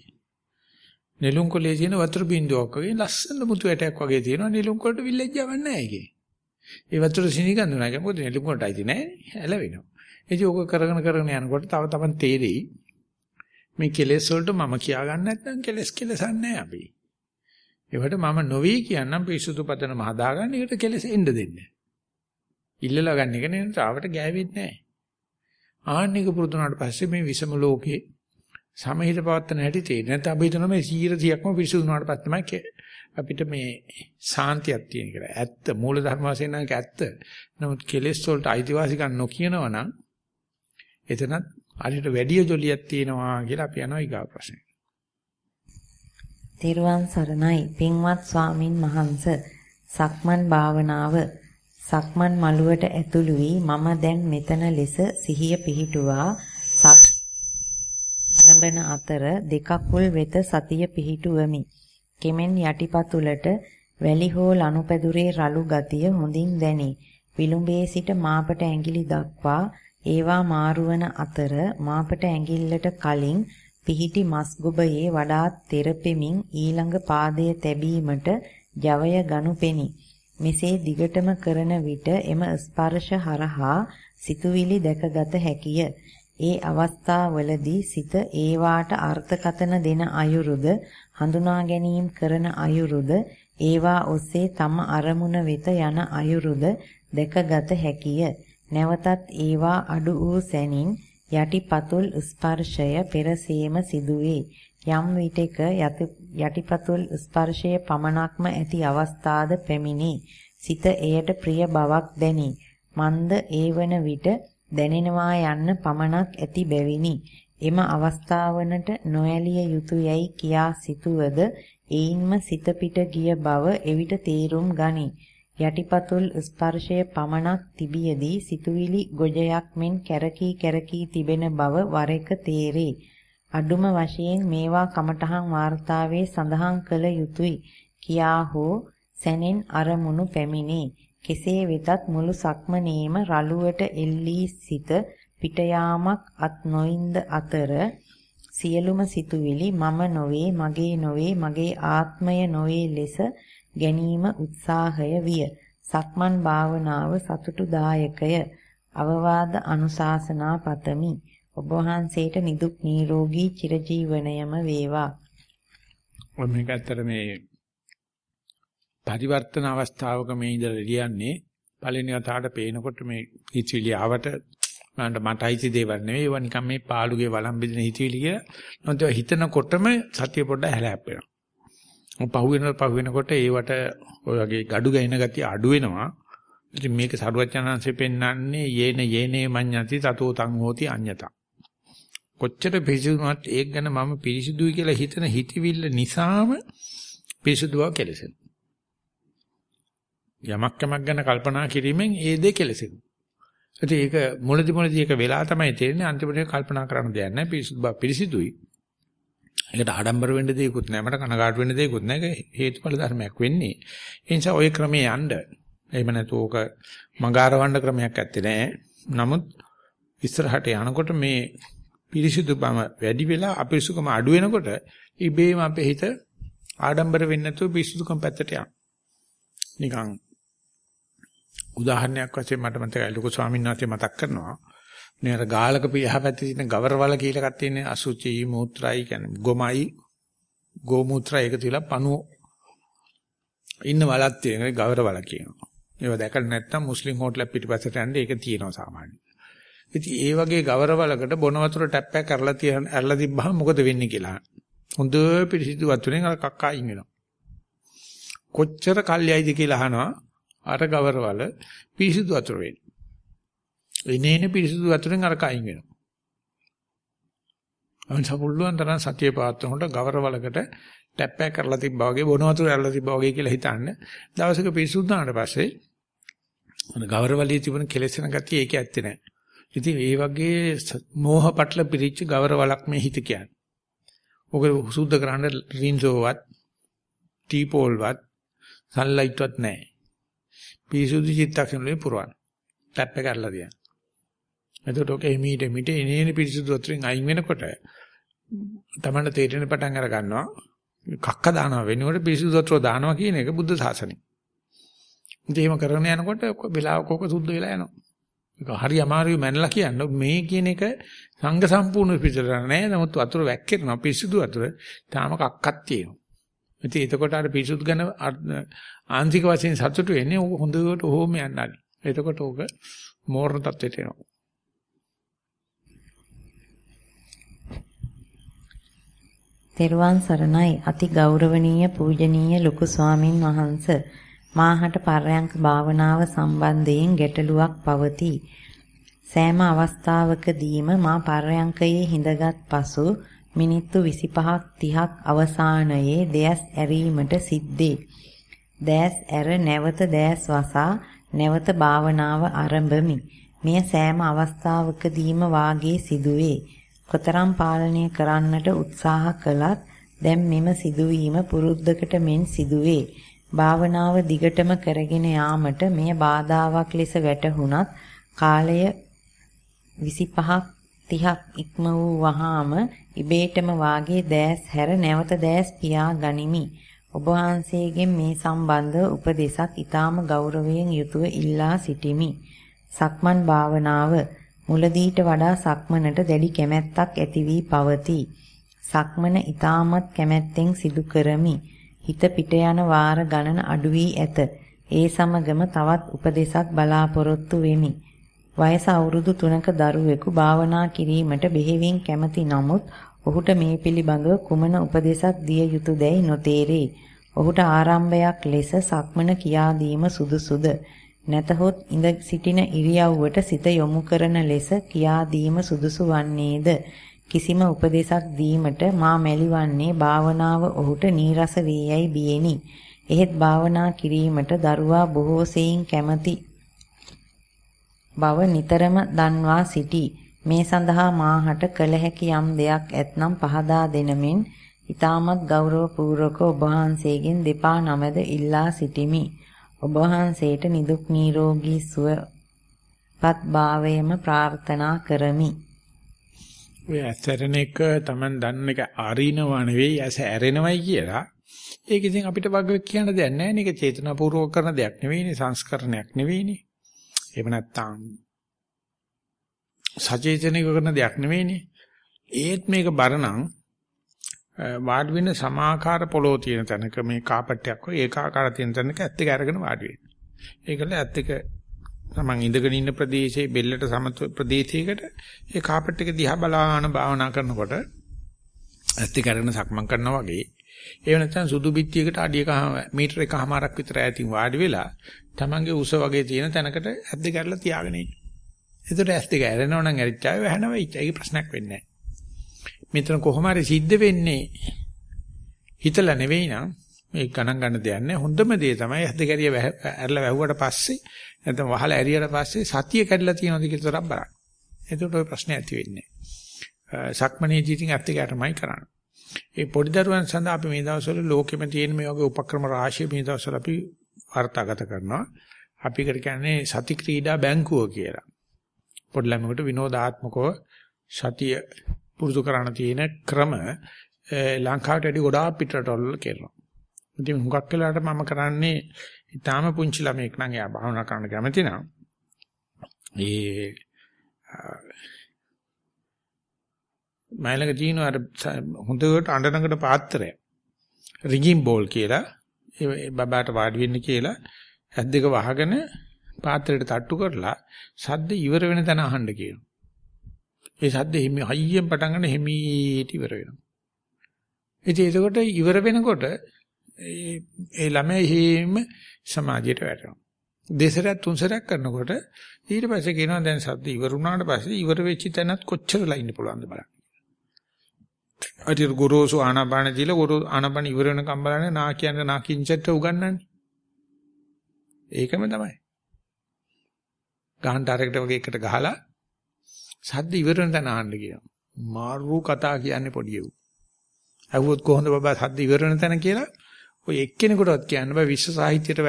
නෙළුම් කොලේ තියෙන වතුර බින්දුවක් වගේ ලස්සන මුතු ඇටයක් වගේ තියෙනවා නෙළුම් කොලට විල්ලෙජ්ජාවක් නැහැ ඒකේ. ඒ වතුර සිනි ගන්නවා නේද? මොකද නෙළුම් කොලටයි තියෙන්නේ ඇලවෙනවා. ඉතින් ඕක කරගෙන කරගෙන යනකොට තව තමන් තේරෙයි මේ කෙලෙස් වලට මම කියා ගන්න නැත්නම් කෙලෙස් කෙලසන්නේ අපි. ඒවට මම නොවේ කියන්නම් පිසුදු පතනම හදාගන්න ඒකට කෙලෙස් එන්න දෙන්න. ඉල්ලලා ගන්න එක නේ තාවට ගෑවෙන්නේ නැහැ. ආන්නික පුරුදුනාට පස්සේ මේ විසම ලෝකේ සමහිත පවත්තන හැටි තේරෙන්නේ. නැත්නම් අපි හිතනවා මේ 100%ක්ම පිරිසුදු වුණාට පස්සේ තමයි අපිට මේ සාන්තියක් තියෙන කියලා. ඇත්ත මූල ධර්ම වශයෙන් නම් ඇත්ත. නමුත් කෙලෙස් වලට අයිතිවාසිකම් නොකියනවා නම් එතනත් අරිට වැඩි ජොලියක් තියෙනවා කියලා අපි යනවා ඊගා ප්‍රශ්නේ. තෙරුවන් සරණයි පින්වත් ස්වාමින් වහන්ස සක්මන් භාවනාව සක්මන් මළුවට ඇතුළු වී මම දැන් මෙතන ලෙස සිහිය පිහිටුවා සක් ආරම්භන අතර දෙකකුල් වෙත සතිය පිහිටුවමි. කෙමෙන් යටිපතුලට වැලි හෝ ලනුපැදුරේ රළු ගතිය හොඳින් දැනේ. විලුඹේ සිට මාපට ඇඟිලි දක්වා ඒවා මාරුවන අතර මාපට ඇඟිල්ලට කලින් පිහිටි මස් ගොබයේ වඩාත් තෙරපෙමින් ඊළඟ පාදයේ තැබීමට ජවය ගනු පෙනි. මෙසේ දිගටම කරන විට එම ස්පර්ශ හරහා සිතුවිලි දැකගත හැකිය. ඒ අවස්ථාවවලදී සිත ඒවාට අර්ථකතන දෙන අයුරුද හඳුනා ගැනීම කරන අයුරුද ඒවා ඔස්සේ තම අරමුණ වෙත යන අයුරුද දැකගත හැකිය. නැවතත් ඒවා අඩු වූ සැනින් යටිපතුල් ස්පර්ශය පෙරසීම සිදුවේ. යම් විටක යටිපතුල් ස්පර්ශය පමණක්ම ඇති අවස්ථාද පැමිණි. සිත එයට ප්‍රිය බවක් දැනි. මන්ද ඒවන විට දැනෙනවා යන්න පමණක් ඇති බැවිනි. එම අවස්ථාවනට නොඇලිය යුතුයයි කියා සිතුවද එයින්ම සිත පිට ගිය බව එවිට තේරුම් ගනි. යටිපතුල් ස්පර්ශය පමණක් තිබියදී සිතුවිලි ගොජයක් මෙන් කැරකී කැරකී තිබෙන බව වර එක තේරේ. අඩුම වශයෙන් මේවා කමඨහන් වාර්තාවේ සඳහන් කළ යුතුය කියා හෝ සැනෙන් අරමුණු පැමිණේ. කෙසේ වෙතත් මුළු සක්මනේම රළුවට එල්ලී සිට පිට යාමක් අත් නොඉන්ද අතර සියලුම සිතුවිලි මම නොවේ මගේ නොවේ මගේ ආත්මය නොවේ ලෙස ගැනීම උත්සාහය විය. සක්මන් භාවනාව සතුටුදායකය. අවවාද අනුශාසනා පතමි. ඔබ වහන්සේට නිදුක් නිරෝගී චිරජීවනයම වේවා. ඔය මේක ඇත්තට මේ පරිවර්තන අවස්ථාවක මේ ඉඳලා ලියන්නේ පළවෙනි වතාවට පේනකොට මේ හිතවිලි ආවට මන්ට මට අයිති දේවල් නෙවෙයි ඒවා නිකන් මේ පාළුගේ වළම් බෙදෙන හිතවිලි කියලා. නැත්නම් ඒවා හිතනකොටම සතිය පොඩ්ඩක් හැලහැප්පෙනවා. පහු වෙන පහු වෙනකොට ඒවට ඔය වගේ gadu ගැින ගතිය අඩු වෙනවා. ඉතින් මේක සරුවචනංශයෙන් පෙන්වන්නේ යේන යේනේ මඤ්ඤති තතෝ තං හෝති අඤ්ඤතා. කොච්චර පිරිසිදුනත් ඒක ගැන මම පිරිසිදුයි කියලා හිතන හිතවිල්ල නිසාම පිරිසිදු බව කෙලසෙන. යමක් යමක් ගැන කල්පනා කිරීමෙන් ඒ දේ කෙලසෙනවා. ඉතින් ඒක මුලදි මුලදි ඒක වෙලා තමයි තේරෙන්නේ අන්තිමට කල්පනා කරන්න දෙයක් නැහැ පිරිසිදු බව පිරිසිදුයි. ඒකට ආඩම්බර වෙන්න දෙයක්වත් නැහැ මට කනගාටු වෙන්න දෙයක්වත් නැහැ හේතුඵල ධර්මයක් වෙන්නේ. ඒ නිසා ওই ක්‍රමයේ යන්න එහෙම නැතු ඕක මගාරවන්න ක්‍රමයක් ඇත්තේ නැහැ. නමුත් ඉස්සරහට යනකොට මේ පිරිසිදුකම වැඩි වෙලා අපිරිසුකම අඩු වෙනකොට ඉබේම අපේ හිත ආඩම්බර වෙන්නේ නැතුව පිරිසිදුකම පැත්තට යනවා. නිකන් උදාහරණයක් වශයෙන් මට මතකයි ලොකු ස්වාමීන් වහන්සේ මතක් කරනවා. මේ අර ගාලක පියහපැත්තේ තියෙන ගවරවල කියලා එකක් තියෙන්නේ අසුචි මූත්‍රායි කියන්නේ ගොමයි ගෝමූත්‍රා එකතු වෙලා පණුව ඉන්න වලක් තියෙන ගවරවල කියනවා. ඒව දැකලා නැත්නම් මුස්ලිම් හෝටලයක් පිටිපස්සට යන්නේ ඒක තියෙනවා සාමාන්‍යයෙන්. ඉතින් ඒ වගේ ගවරවලකට බොන වතුර ටැප් එක කරලා තියන ඇරලා තිබ්බහම මොකද වෙන්නේ කියලා. හොඳ පිරිසිදු වතුරෙන් අර කක්කා අයින් වෙනවා. කොච්චර කල්යයිද කියලා අහනවා අර ගවරවල පිරිසිදු වතුර වෙන්නේ. එනේන පිරිසිදු වතුරෙන් අර කයින් වෙනවා. අන්සපුල්ලුවන් තරම් සතිය පාත්‍රනකොට ගවරවලකට ටැප් එක කරලා තිබ්බා වගේ බොන වතුර ඇරලා තිබ්බා වගේ කියලා හිතන්න. දවසක පිරිසුදු වුණාට පස්සේ අර ගවරවලේ තිබුණ කෙලෙසන ගතිය ඒක ඇත්තේ නැහැ. ඉතින් ඒ වගේ මෝහ පටල පිරිච්ච ගවරවලක් මේ හිත කියන්නේ. ඔක සුද්ධ කරන්න රින්සෝවත් ටීපෝල්වත් සන්ලයිට්වත් නැහැ. පිරිසුදු චිත්තක්ෂණ වලින් පුරවන්න. ටැප් එක කරලා දියන්න. එතකොට ඔක එමීට මිට එනේන පිරිසුදු වතුරෙන් අයින් වෙනකොට තමන්න තේරෙන පටන් අර ගන්නවා කක්ක දානවා වෙනකොට පිරිසුදු වතුර දානවා කියන එක බුද්ධ ශාසනය. ඉතින් එහෙම කරගෙන යනකොට වෙලාවක ඕක සුද්ධ වෙලා යනවා. ඒක හරි අමාරුයි මැනලා කියන්න මේ කියන එක සංඝ සම්පූර්ණ පිළිතර නෑ නමුත් වතුර වැක්කිරෙනවා පිරිසුදු වතුර තාම කක්කක් තියෙනවා. ඉතින් එතකොට අර පිරිසුදු ගැන ආන්තික වශයෙන් සතුටු වෙන්නේ ඕක හොඳට ඕම යන්නයි. එතකොට ඕක මෝරණ තත්ත්වයට එනවා. තෙරුවන් සරණයි අති ගෞරවනීය පූජනීය ලොකු ස්වාමින් වහන්සේ මාහට පර්යංක භාවනාව සම්බන්ධයෙන් ගැටලුවක් පවතී. සෑම අවස්ථාවකදීම මා පර්යංකයේ හිඳගත් පසු මිනිත්තු 25ක් 30ක් අවසානයේ දැස් ඇරීමට සිද්දේ. දැස් ඇර නැවත දැස් වසා නැවත භාවනාව ආරම්භමි. මෙය සෑම අවස්ථාවකදීම වාගේ සිදුවේ. කොතරම් පාලනය කරන්නට උත්සාහ කළත් දැන් මෙම සිදුවීම පුරුද්දකට මෙන් සිදුවේ. භාවනාව දිගටම කරගෙන යාමට මෙය බාධාවක් ලෙස වැටහුණත් කාලය 25ක් 30ක් ඉක්ම වූ වහාම ඉබේටම වාගේ දැස් හැර නැවත දැස් පියා ගනිමි. ඔබ වහන්සේගෙන් මේ සම්බන්ධ උපදේශක් ඊටාම ගෞරවයෙන් යුතුව ඉල්ලා සිටිමි. සක්මන් භාවනාව මුලදීට වඩා සක්මනට දැඩි කැමැත්තක් ඇති වී පවතී. සක්මන ඊටමත් කැමැත්තෙන් සිදු කරමි. හිත පිට යන වාර ගණන අඩු වී ඇත. ඒ සමගම තවත් උපදේශක් බලාපොරොත්තු වෙමි. වයස අවුරුදු 3ක දරුවෙකු භාවනා කිරීමට බෙහෙවින් කැමති නමුත් ඔහුට මේ පිළිබඳව කුමන උපදේශක් දිය යුතුයදැයි නොතේරේ. ඔහුට ආරම්භයක් ලෙස සක්මන කියා දීම සුදුසුද? නැතහොත් ඉඳ සිටින ඉරියව්වට සිත යොමු කරන ලෙස කියා දීම සුදුසු වන්නේද? කිසිම උපදේශක් දීමට මා මැලිවන්නේ භාවනාව ඔහුට නීරස වේ යයි බියෙනි. එහෙත් භාවනා කිරීමට දරුවා බොහෝ සෙයින් කැමති බව නිතරම දන්වා සිටි. මේ සඳහා මාහට කළ හැකි යම් දෙයක් ඇතනම් පහදා දෙනමින් ඊටමත් ගෞරවපූර්වක ඔබ වහන්සේගෙන් දෙපා නමද ඉල්ලා සිටිමි. ඔබ වහන්සේට නිදුක් නිරෝගී සුවපත් භාවයම ප්‍රාර්ථනා කරමි. ඔය ඇසරණ එක Taman දන්න එක අරිනවා නෙවෙයි ඇස ඇරෙනවයි කියලා. ඒක ඉතින් අපිට වග කියන්න දෙයක් නැහැ නේ. ඒක චේතනාපූර්වක කරන දෙයක් නෙවෙයිනේ සංස්කරණයක් නෙවෙයිනේ. එහෙම නැත්නම් සචේතනික කරන දෙයක් නෙවෙයිනේ. ඒත් මේක බරනම් වාඩි වෙන සමාකාර පොළොව තියෙන තැනක මේ කාපට්ටයක් වගේ ඒකාකාර තියෙන තැනක ඇත්ත එක අරගෙන වාඩි වෙන්න. ඒකල ඇත්ත එක තමන් ඉඳගෙන ඉන්න ප්‍රදේශයේ බෙල්ලට සමතුල ප්‍රදේශයකට ඒ කාපට් එක දිහා බලාන භාවනා කරනකොට ඇත්ත කරගෙන සක්මන් කරනවා වගේ ඒ නැත්නම් සුදු බිත්තියකට අඩියක මීටර එකමාරක් විතර ඈතින් වාඩි වෙලා තමන්ගේ උස වගේ තියෙන තැනකට ඇද්ද කරලා තියාගෙන ඉන්න. ඒතර ඇස් දෙක ඇරෙනවා නම් ඇරිච්චාවේ වැහනවා ඒක ප්‍රශ්නයක් වෙන්නේ නැහැ. මෙතන කොහොම හරි සිද්ධ වෙන්නේ හිතලා නෙවෙයි නම් මේ ගණන් ගන්න දෙයක් නැහැ. හොඳම දේ තමයි ඇස් දෙක ඇරිය ඇරලා වැහුවට පස්සේ නැත්නම් වහලා ඇරියට පස්සේ සතිය කැඩලා තියෙනවද කියලා තරම් බලන්න. එතකොට ওই ප්‍රශ්නේ ඇති වෙන්නේ නැහැ. සක්මණේදී ඉතින් ඇත්ත ගැටමයි කරන්නේ. ඒ පොඩි දරුවන් සඳහා අපි මේ දවස්වල ලෝකෙම තියෙන මේ වගේ උපක්‍රම රාශිය මේ දවස්වල අපි වර්තාගත කරනවා. අපි කර කියන්නේ සති ක්‍රීඩා බැංකුව කියලා. පොඩි ළමයෙකුට විනෝදාත්මකව සතිය පුරුදු කරන්න තියෙන ක්‍රම ලංකාවට වැඩි ගොඩාක් පිටරටවල කරනවා. ඉතින් හුඟක් වෙලාවට මම කරන්නේ ඊටාම පුංචි ළමෙක් නම් එයා භාවනා කරන්න කැමති නම් ඒ මයිලක තියෙන අර හොඳට අඬනකට පාත්‍රය රිගින් බෝල් කියලා ඒ බබාට වාඩි වෙන්න කියලා ඇද්දක වහගෙන පාත්‍රයට තට්ටු කරලා සද්ද ඉවර වෙන තැන අහන්න කියනවා. ඒ සද්ද හිමි හයියෙන් පටන් ගන්න හිමීට ඉවර වෙනවා. ඉතින් ඒකකොට ඉවර වෙනකොට ඒ ඒ ළමයා හිම සමාධියට වැටෙනවා. දෙසරයක් තුන්සරයක් කරනකොට ඊට පස්සේ කියනවා දැන් සද්ද ඉවර වුණාට පස්සේ ඉවර වෙච්ච තැනත් කොච්චරලා ඉන්න පුළුවන්ද බලන්න. අදිර ගොරෝසු ආනාපාන දීලා ගොරෝ ආනාපාන ඉවර වෙනකම් බලන්නේ නා කියන්නේ නා කිංචට උගන්නන්නේ. ඒකම තමයි. ගහන්න තරකට වගේ එකට ගහලා සද්ද ඉවර වෙන තැන අහන්න කියනවා. මාරු කතා කියන්නේ පොඩියු. අහුවොත් කොහොමද බබා සද්ද ඉවර වෙන තැන කියලා ඔය එක්කෙනෙකුටවත් කියන්න බෑ විශ්ව සාහිත්‍යයට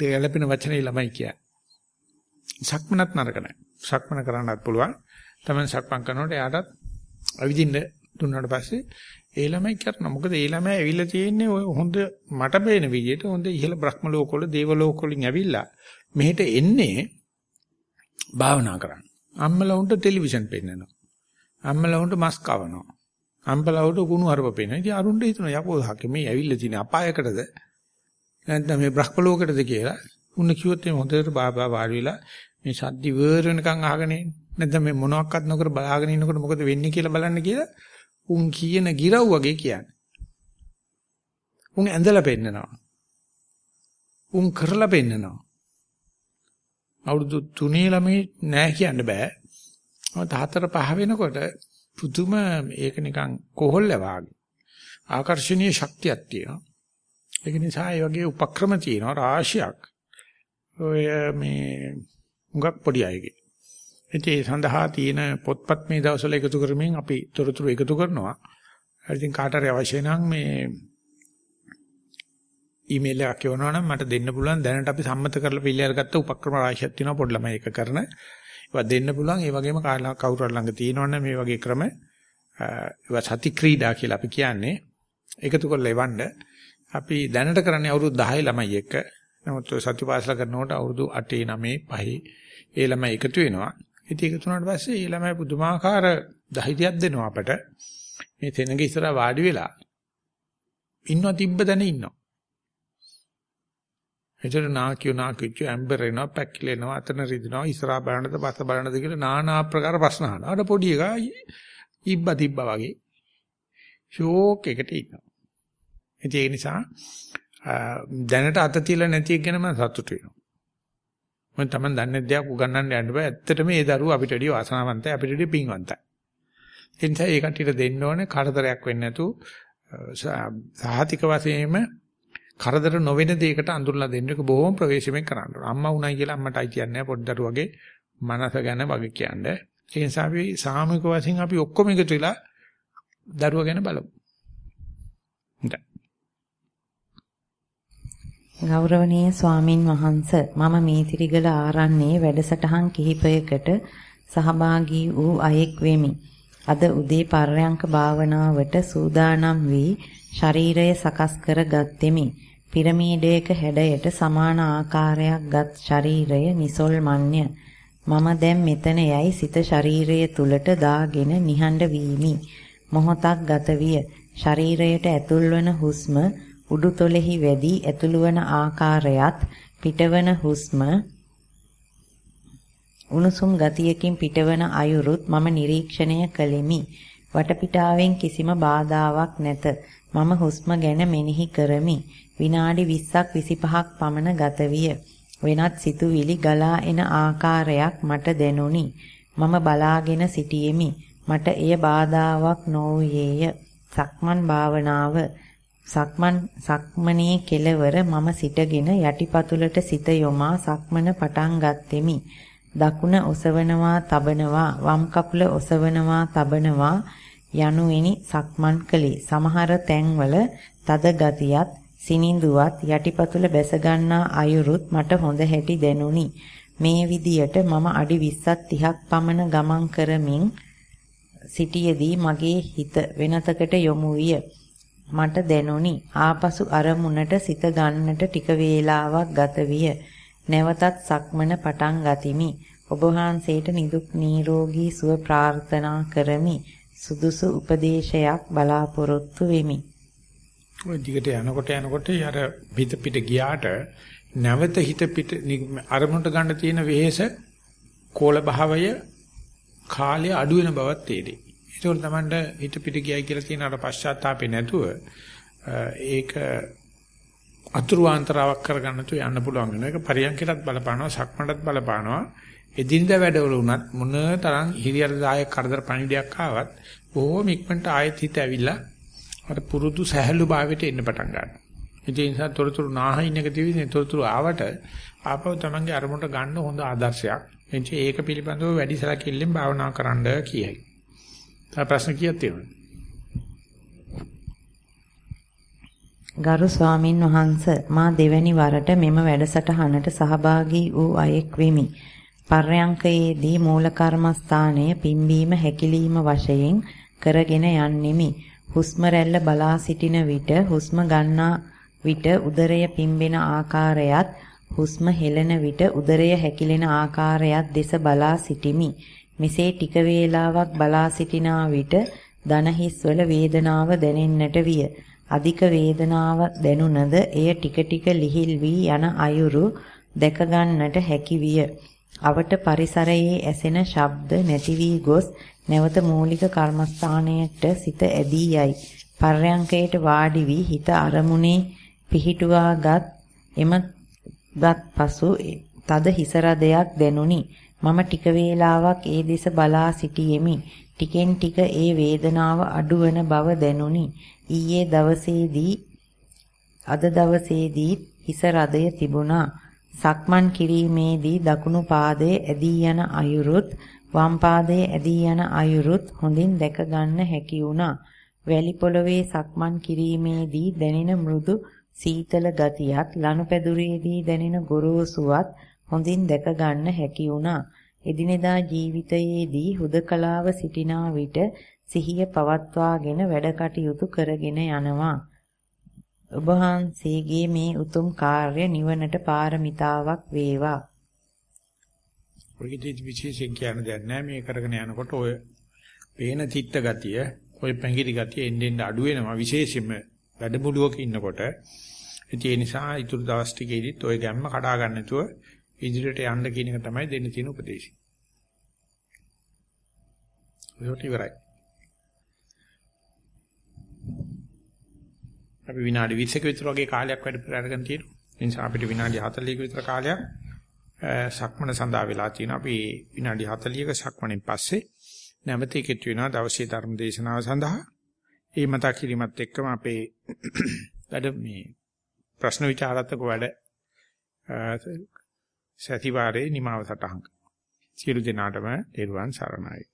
ගැලපෙන වචනේ ළමයි කියන්නේ. සක්මනත් නරක නැහැ. සක්මන කරන්නත් පුළුවන්. තමයි සක්මන් කරනකොට එයාටත් අවිදින්න දුන්නාට පස්සේ ඒ ළමයි කරනවා. මොකද ඒ ළමයි ඇවිල්ලා තියෙන්නේ ඔය හොඳ මට පේන විදිහට හොඳ ඉහළ බ්‍රහ්ම ලෝකවල දේව ලෝකවලින් ඇවිල්ලා මෙහෙට එන්නේ භාවනා කරන්න. අම්මලා උන්ට ටෙලිවිෂන් පෙන්නනවා. අම්මලා උන්ට මස් කවනවා. අම්බලවට කුණු හරප පේනවා. ඉතින් අරුණ්ඩ හිතන යකෝ හක මේ ඇවිල්ලා තියෙන අපායකටද නැත්නම් මේ බ්‍රහ්ම ලෝකෙටද කියලා උන්න කිව්වොත් මේ හොඳට බාබා වාඩි වෙලා මේ සද්දි වර්ර වෙනකන් අහගෙන නැත්නම් මේ මොනවත් නොකර බලාගෙන ඉන්නකොට මොකද වෙන්නේ කියලා බලන්න කියලා උන් කියන ගිරව් වගේ කියන්නේ. උන් ඇඳලා පෙන්නනවා. උන් කරලා පෙන්නනවා. අවුරුදු 3 ළමයි නෑ කියන්න බෑ. මම හතර පහ වෙනකොට පුදුම ඒක නිකන් කොහොල්ල වාගේ ආකර්ෂණීය ශක්තියක් තියෙනවා. ඒක නිසා ඒ වගේ උපක්‍රම තියෙනවා රාශියක්. ඔය මේ මුගක් පොඩි අයගේ. ඉතින් ඒ සඳහා තියෙන පොත්පත් මේ දවස්වල එකතු කරමින් අපි තොරතුරු එකතු කරනවා. ඉතින් කාට හරි අවශ්‍ය නම් මේ ඊමේල් එකක් යවනවා නම් මට දෙන්න පුළුවන් දැනට අපි සම්මත කරලා පිළිඅර ගත්ත උපක්‍රම රාශියක් තියෙනවා පොඩි ළමයි එක කරන. ඒවා දෙන්න පුළුවන්. ඒ වගේම කවුරු ළඟ තියෙනවනේ මේ වගේ ක්‍රම ඒවා සති ක්‍රීඩා කියලා අපි කියන්නේ. එකතු කරලා එවන්න. අපි දැනට කරන්නේ අවුරුදු 10 ළමයි එක්ක. නමුත් සතිපාසල කරනකොට අවුරුදු 8 9 5 ඒ ළමයි එකතු වෙනවා. ඉතින් එකතු වුණාට පස්සේ ඒ ළමයි පුදුමාකාර ධෛර්යයක් දෙනවා අපට. මේ තැනක ඉස්සර වාඩි වෙලා ඉන්නව තිබ්බ දැන ඉන්නවා. එතන නාකියෝ නාකිච්ච ඇම්බර් වෙනවා පැකිලෙනවා අතන රිදෙනවා ඉස්සරහා බලන්නද පස්ස බලන්නද කියලා নানা ආකාර ප්‍රශ්න අහනවා. අර පොඩි එකා ඉබ්බා තිබ්බා වගේ ෂෝක් එකට ඉන්නවා. ඒ නිසා දැනට අත තියලා නැති එක ගැන මම සතුටු වෙනවා. මම තමයි දන්නේ දෙයක් උගන්වන්න යන්න බෑ. ඇත්තටම ඒ දරුවෝ අපිට වැඩිය වාසනාවන්තයි අපිට වැඩිය පිංවන්තයි. ඒ නිසා ඒ කට්ටියට දෙන්න ඕනේ කරදරයක් වෙන්නේ නැතු සාහතික වශයෙන්ම කරදර නොවන දෙයකට අඳුරලා දෙන්න එක බොහොම ප්‍රවේශමෙන් කරන්න ඕන. අම්මා උණයි කියලා අම්මටයි කියන්නේ පොඩි දරුවගේ මනස ගැන වගේ කියන්නේ. ඒ නිසා අපි සාමූහික වශයෙන් අපි ඔක්කොම එකතු වෙලා දරුවා ගැන බලමු. හොඳයි. ගෞරවනීය ස්වාමින් වහන්ස මම මීතිරිගල ආරණ්‍යයේ වැඩසටහන් කිහිපයකට සහභාගී වූ අයෙක් වෙමි. අද උදේ පර්යංක භාවනාවට සූදානම් වී ශරීරය සකස් කර ගත්ෙමි. පිරමීඩයක හැඩයට සමාන ආකාරයක් ගත් ශරීරය නිසල්මන්්‍ය. මම දැන් මෙතන යයි සිත ශරීරය තුලට දාගෙන නිහඬ වීමි. මොහොතක් ගත විය. ශරීරයට ඇතුල්වන හුස්ම උඩුතොලෙහි වැඩි ඇතුළුවන ආකාරයත් පිටවන හුස්ම උණුසුම් ගතියකින් පිටවන අයුරුත් මම නිරීක්ෂණය කළෙමි. වටපිටාවෙන් කිසිම බාධාවක් නැත. මම හුස්ම ගැන මෙනෙහි කරමි. විනාඩි 20ක් 25ක් පමණ ගත විය. වෙනත් සිතුවිලි ගලා එන ආකාරයක් මට දැනුනි. මම බලාගෙන සිටියෙමි. මට එය බාධාවක් නොවුයේය. සක්මන් භාවනාව සක්මන් සක්මනේ කෙලවර මම සිටගෙන යටිපතුලට සිත යොමා සක්මන පටන් ගත්ෙමි. දකුණ ඔසවනවා තබනවා වම් කකුල ඔසවනවා තබනවා යනුවෙනි සක්මන් කළේ. සමහර තැන්වල තද ගතියත් සිනිඳුවත් යටිපතුල බැස ගන්නා අයුරුත් මට හොඳ හැටි දැනුනි. මේ විදියට මම අඩි 20ක් 30ක් පමණ ගමන් කරමින් සිටියේදී මගේ හිත වෙනතකට යොමු විය. මට දැනුනි ආපසු අරමුණට සිත ගන්නට ටික වේලාවක් ගත විය. නැවතත් සක්මන පටන් ගතිමි. ඔබ වහන්සේට නිදුක් නිරෝගී සුව ප්‍රාර්ථනා කරමි. සුදුසු උපදේශයක් බලාපොරොත්තු වෙමි. ඔය දිගට යනකොට යනකොට අර පිට පිට ගියාට නැවත හිත පිට අරමුණට ගන්න තියෙන වෙහෙස කෝල භාවය කාලය අඩු වෙන බවක් තේරෙයි. ඒක තමයි හිත පිට ගියයි කියලා කියන අර පශ්චාත්තාපේ නැතුව ඒක අතුරු ආන්තරාවක් කරගන්න තු යන්න පුළුවන් වෙන එක පරියන්කටත් බලපානවා සක්මණටත් බලපානවා එදිනදා වැඩවල උනත් මොන තරම් හිරියර දායක කරදර පණිඩයක් ආවත් බොහොම ඉක්මනට ආයෙත් හිත ඇවිල්ලා අර පුරුදු සහැල්ලු භාවයට එන්න පටන් ගන්නවා. ඒ නිසා තොරතුරු නාහින් එක දිවිනේ තොරතුරු ආවට ආපහු තමන්ගේ අරමුණට ගන්න හොඳ ආදර්ශයක්. එනිසා ඒක පිළිබඳව වැඩි සැලකිල්ලෙන් භාවනා කරන්න කියයි. තව ප්‍රශ්න කීයක් තියෙනවද? ගරු ස්වාමින් වහන්ස මා දෙවැනි වරට මෙම වැඩසටහනට සහභාගී වූ අයෙක් වෙමි. පර්යංකයේදී මූල කර්මස්ථානය පිම්බීම හැකිලිම වශයෙන් කරගෙන යන්නෙමි. හුස්ම රැල්ල බලා සිටින විට හුස්ම ගන්නා විට උදරය පිම්බෙන ආකාරයත් හුස්ම හෙළන විට උදරය හැකිලෙන ආකාරයත් දෙස බලා සිටිමි. මෙසේ ටික වේලාවක් බලා සිටිනා විට දන හිස්වල වේදනාව දැනෙන්නට විය. අධික වේදනාව දැනුණද එය ටික ටික ලිහිල් වී යන අයුරු දැක ගන්නට හැකි විය. අවට පරිසරයේ ඇසෙන ශබ්ද නැති වී ගොස් නැවත මූලික කර්මස්ථානයට සිත ඇදී යයි. පර්යංකයට වාඩි වී හිත අරමුණේ පිහිටුවාගත් එම ගත් පසු තද හිස රදයක් දැනුනි. මම ටික වේලාවක් ඒ දෙස බලා සිටියෙමි. ටිකෙන් ටික ඒ වේදනාව අඩුවන බව දැනුනි. ඊයේ දවසේදී අද දවසේදී හිස රදය තිබුණා. සක්මන් කිරීමේදී දකුණු පාදයේ ඇදී යන අයුරුත් වම් පාදයේ ඇදී යන අයුරුත් හොඳින් දැක ගන්න හැකි වුණා. වැලි පොළවේ සක්මන් කිරීමේදී දැනෙන මෘදු සීතල ගතියත් ලනුපැදුරේදී දැනෙන ගොරෝසුවත් හොඳින් දැක ගන්න හැකි වුණා. එදිනෙදා ජීවිතයේදී හුදකලාව සිටිනා විට සිහිය පවත්වාගෙන වැඩ කටයුතු කරගෙන යනවා. ඔබ වහන්සේගේ මේ උතුම් කාර්ය නිවනට පාරමිතාවක් වේවා. ඔයදී විශේෂයෙන් කියන දෙයක් නැහැ මේ කරගෙන යනකොට ඔය පේන තිත්ත ගතිය, ඔය පැංගිරි ගතිය එන්න එන්න අඩු වෙනවා විශේෂයෙන්ම වැඩමුළුවක ඉන්නකොට. ඒ නිසා ඊතුරු දවස් ටිකේදීත් ওই ගැම්ම කඩා ගන්න නැතුව ඉදිරියට යන්න කියන එක තමයි දෙන්න තියෙන උපදේශය. ඒක ඉවරයි. අපි විනාඩි 20ක විතර වගේ කාලයක් වැඩ පෙර අරගෙන තියෙනවා. ඒ නිසා අපිට විනාඩි 40ක විතර කාලයක් සක්මන සඳහා වෙලා තියෙනවා. අපි විනාඩි 40ක සක්මණෙන් පස්සේ නැවත එකතු වෙනවා දවසේ ධර්ම දේශනාව සඳහා. ඒ මතක් කිරීමත් එක්කම අපේ වැඩ මේ ප්‍රශ්න විචාරාත්මක වැඩ සතිವಾರේ නිමාව සටහන්. සියලු දෙනාටම දරුවන් සරණයි.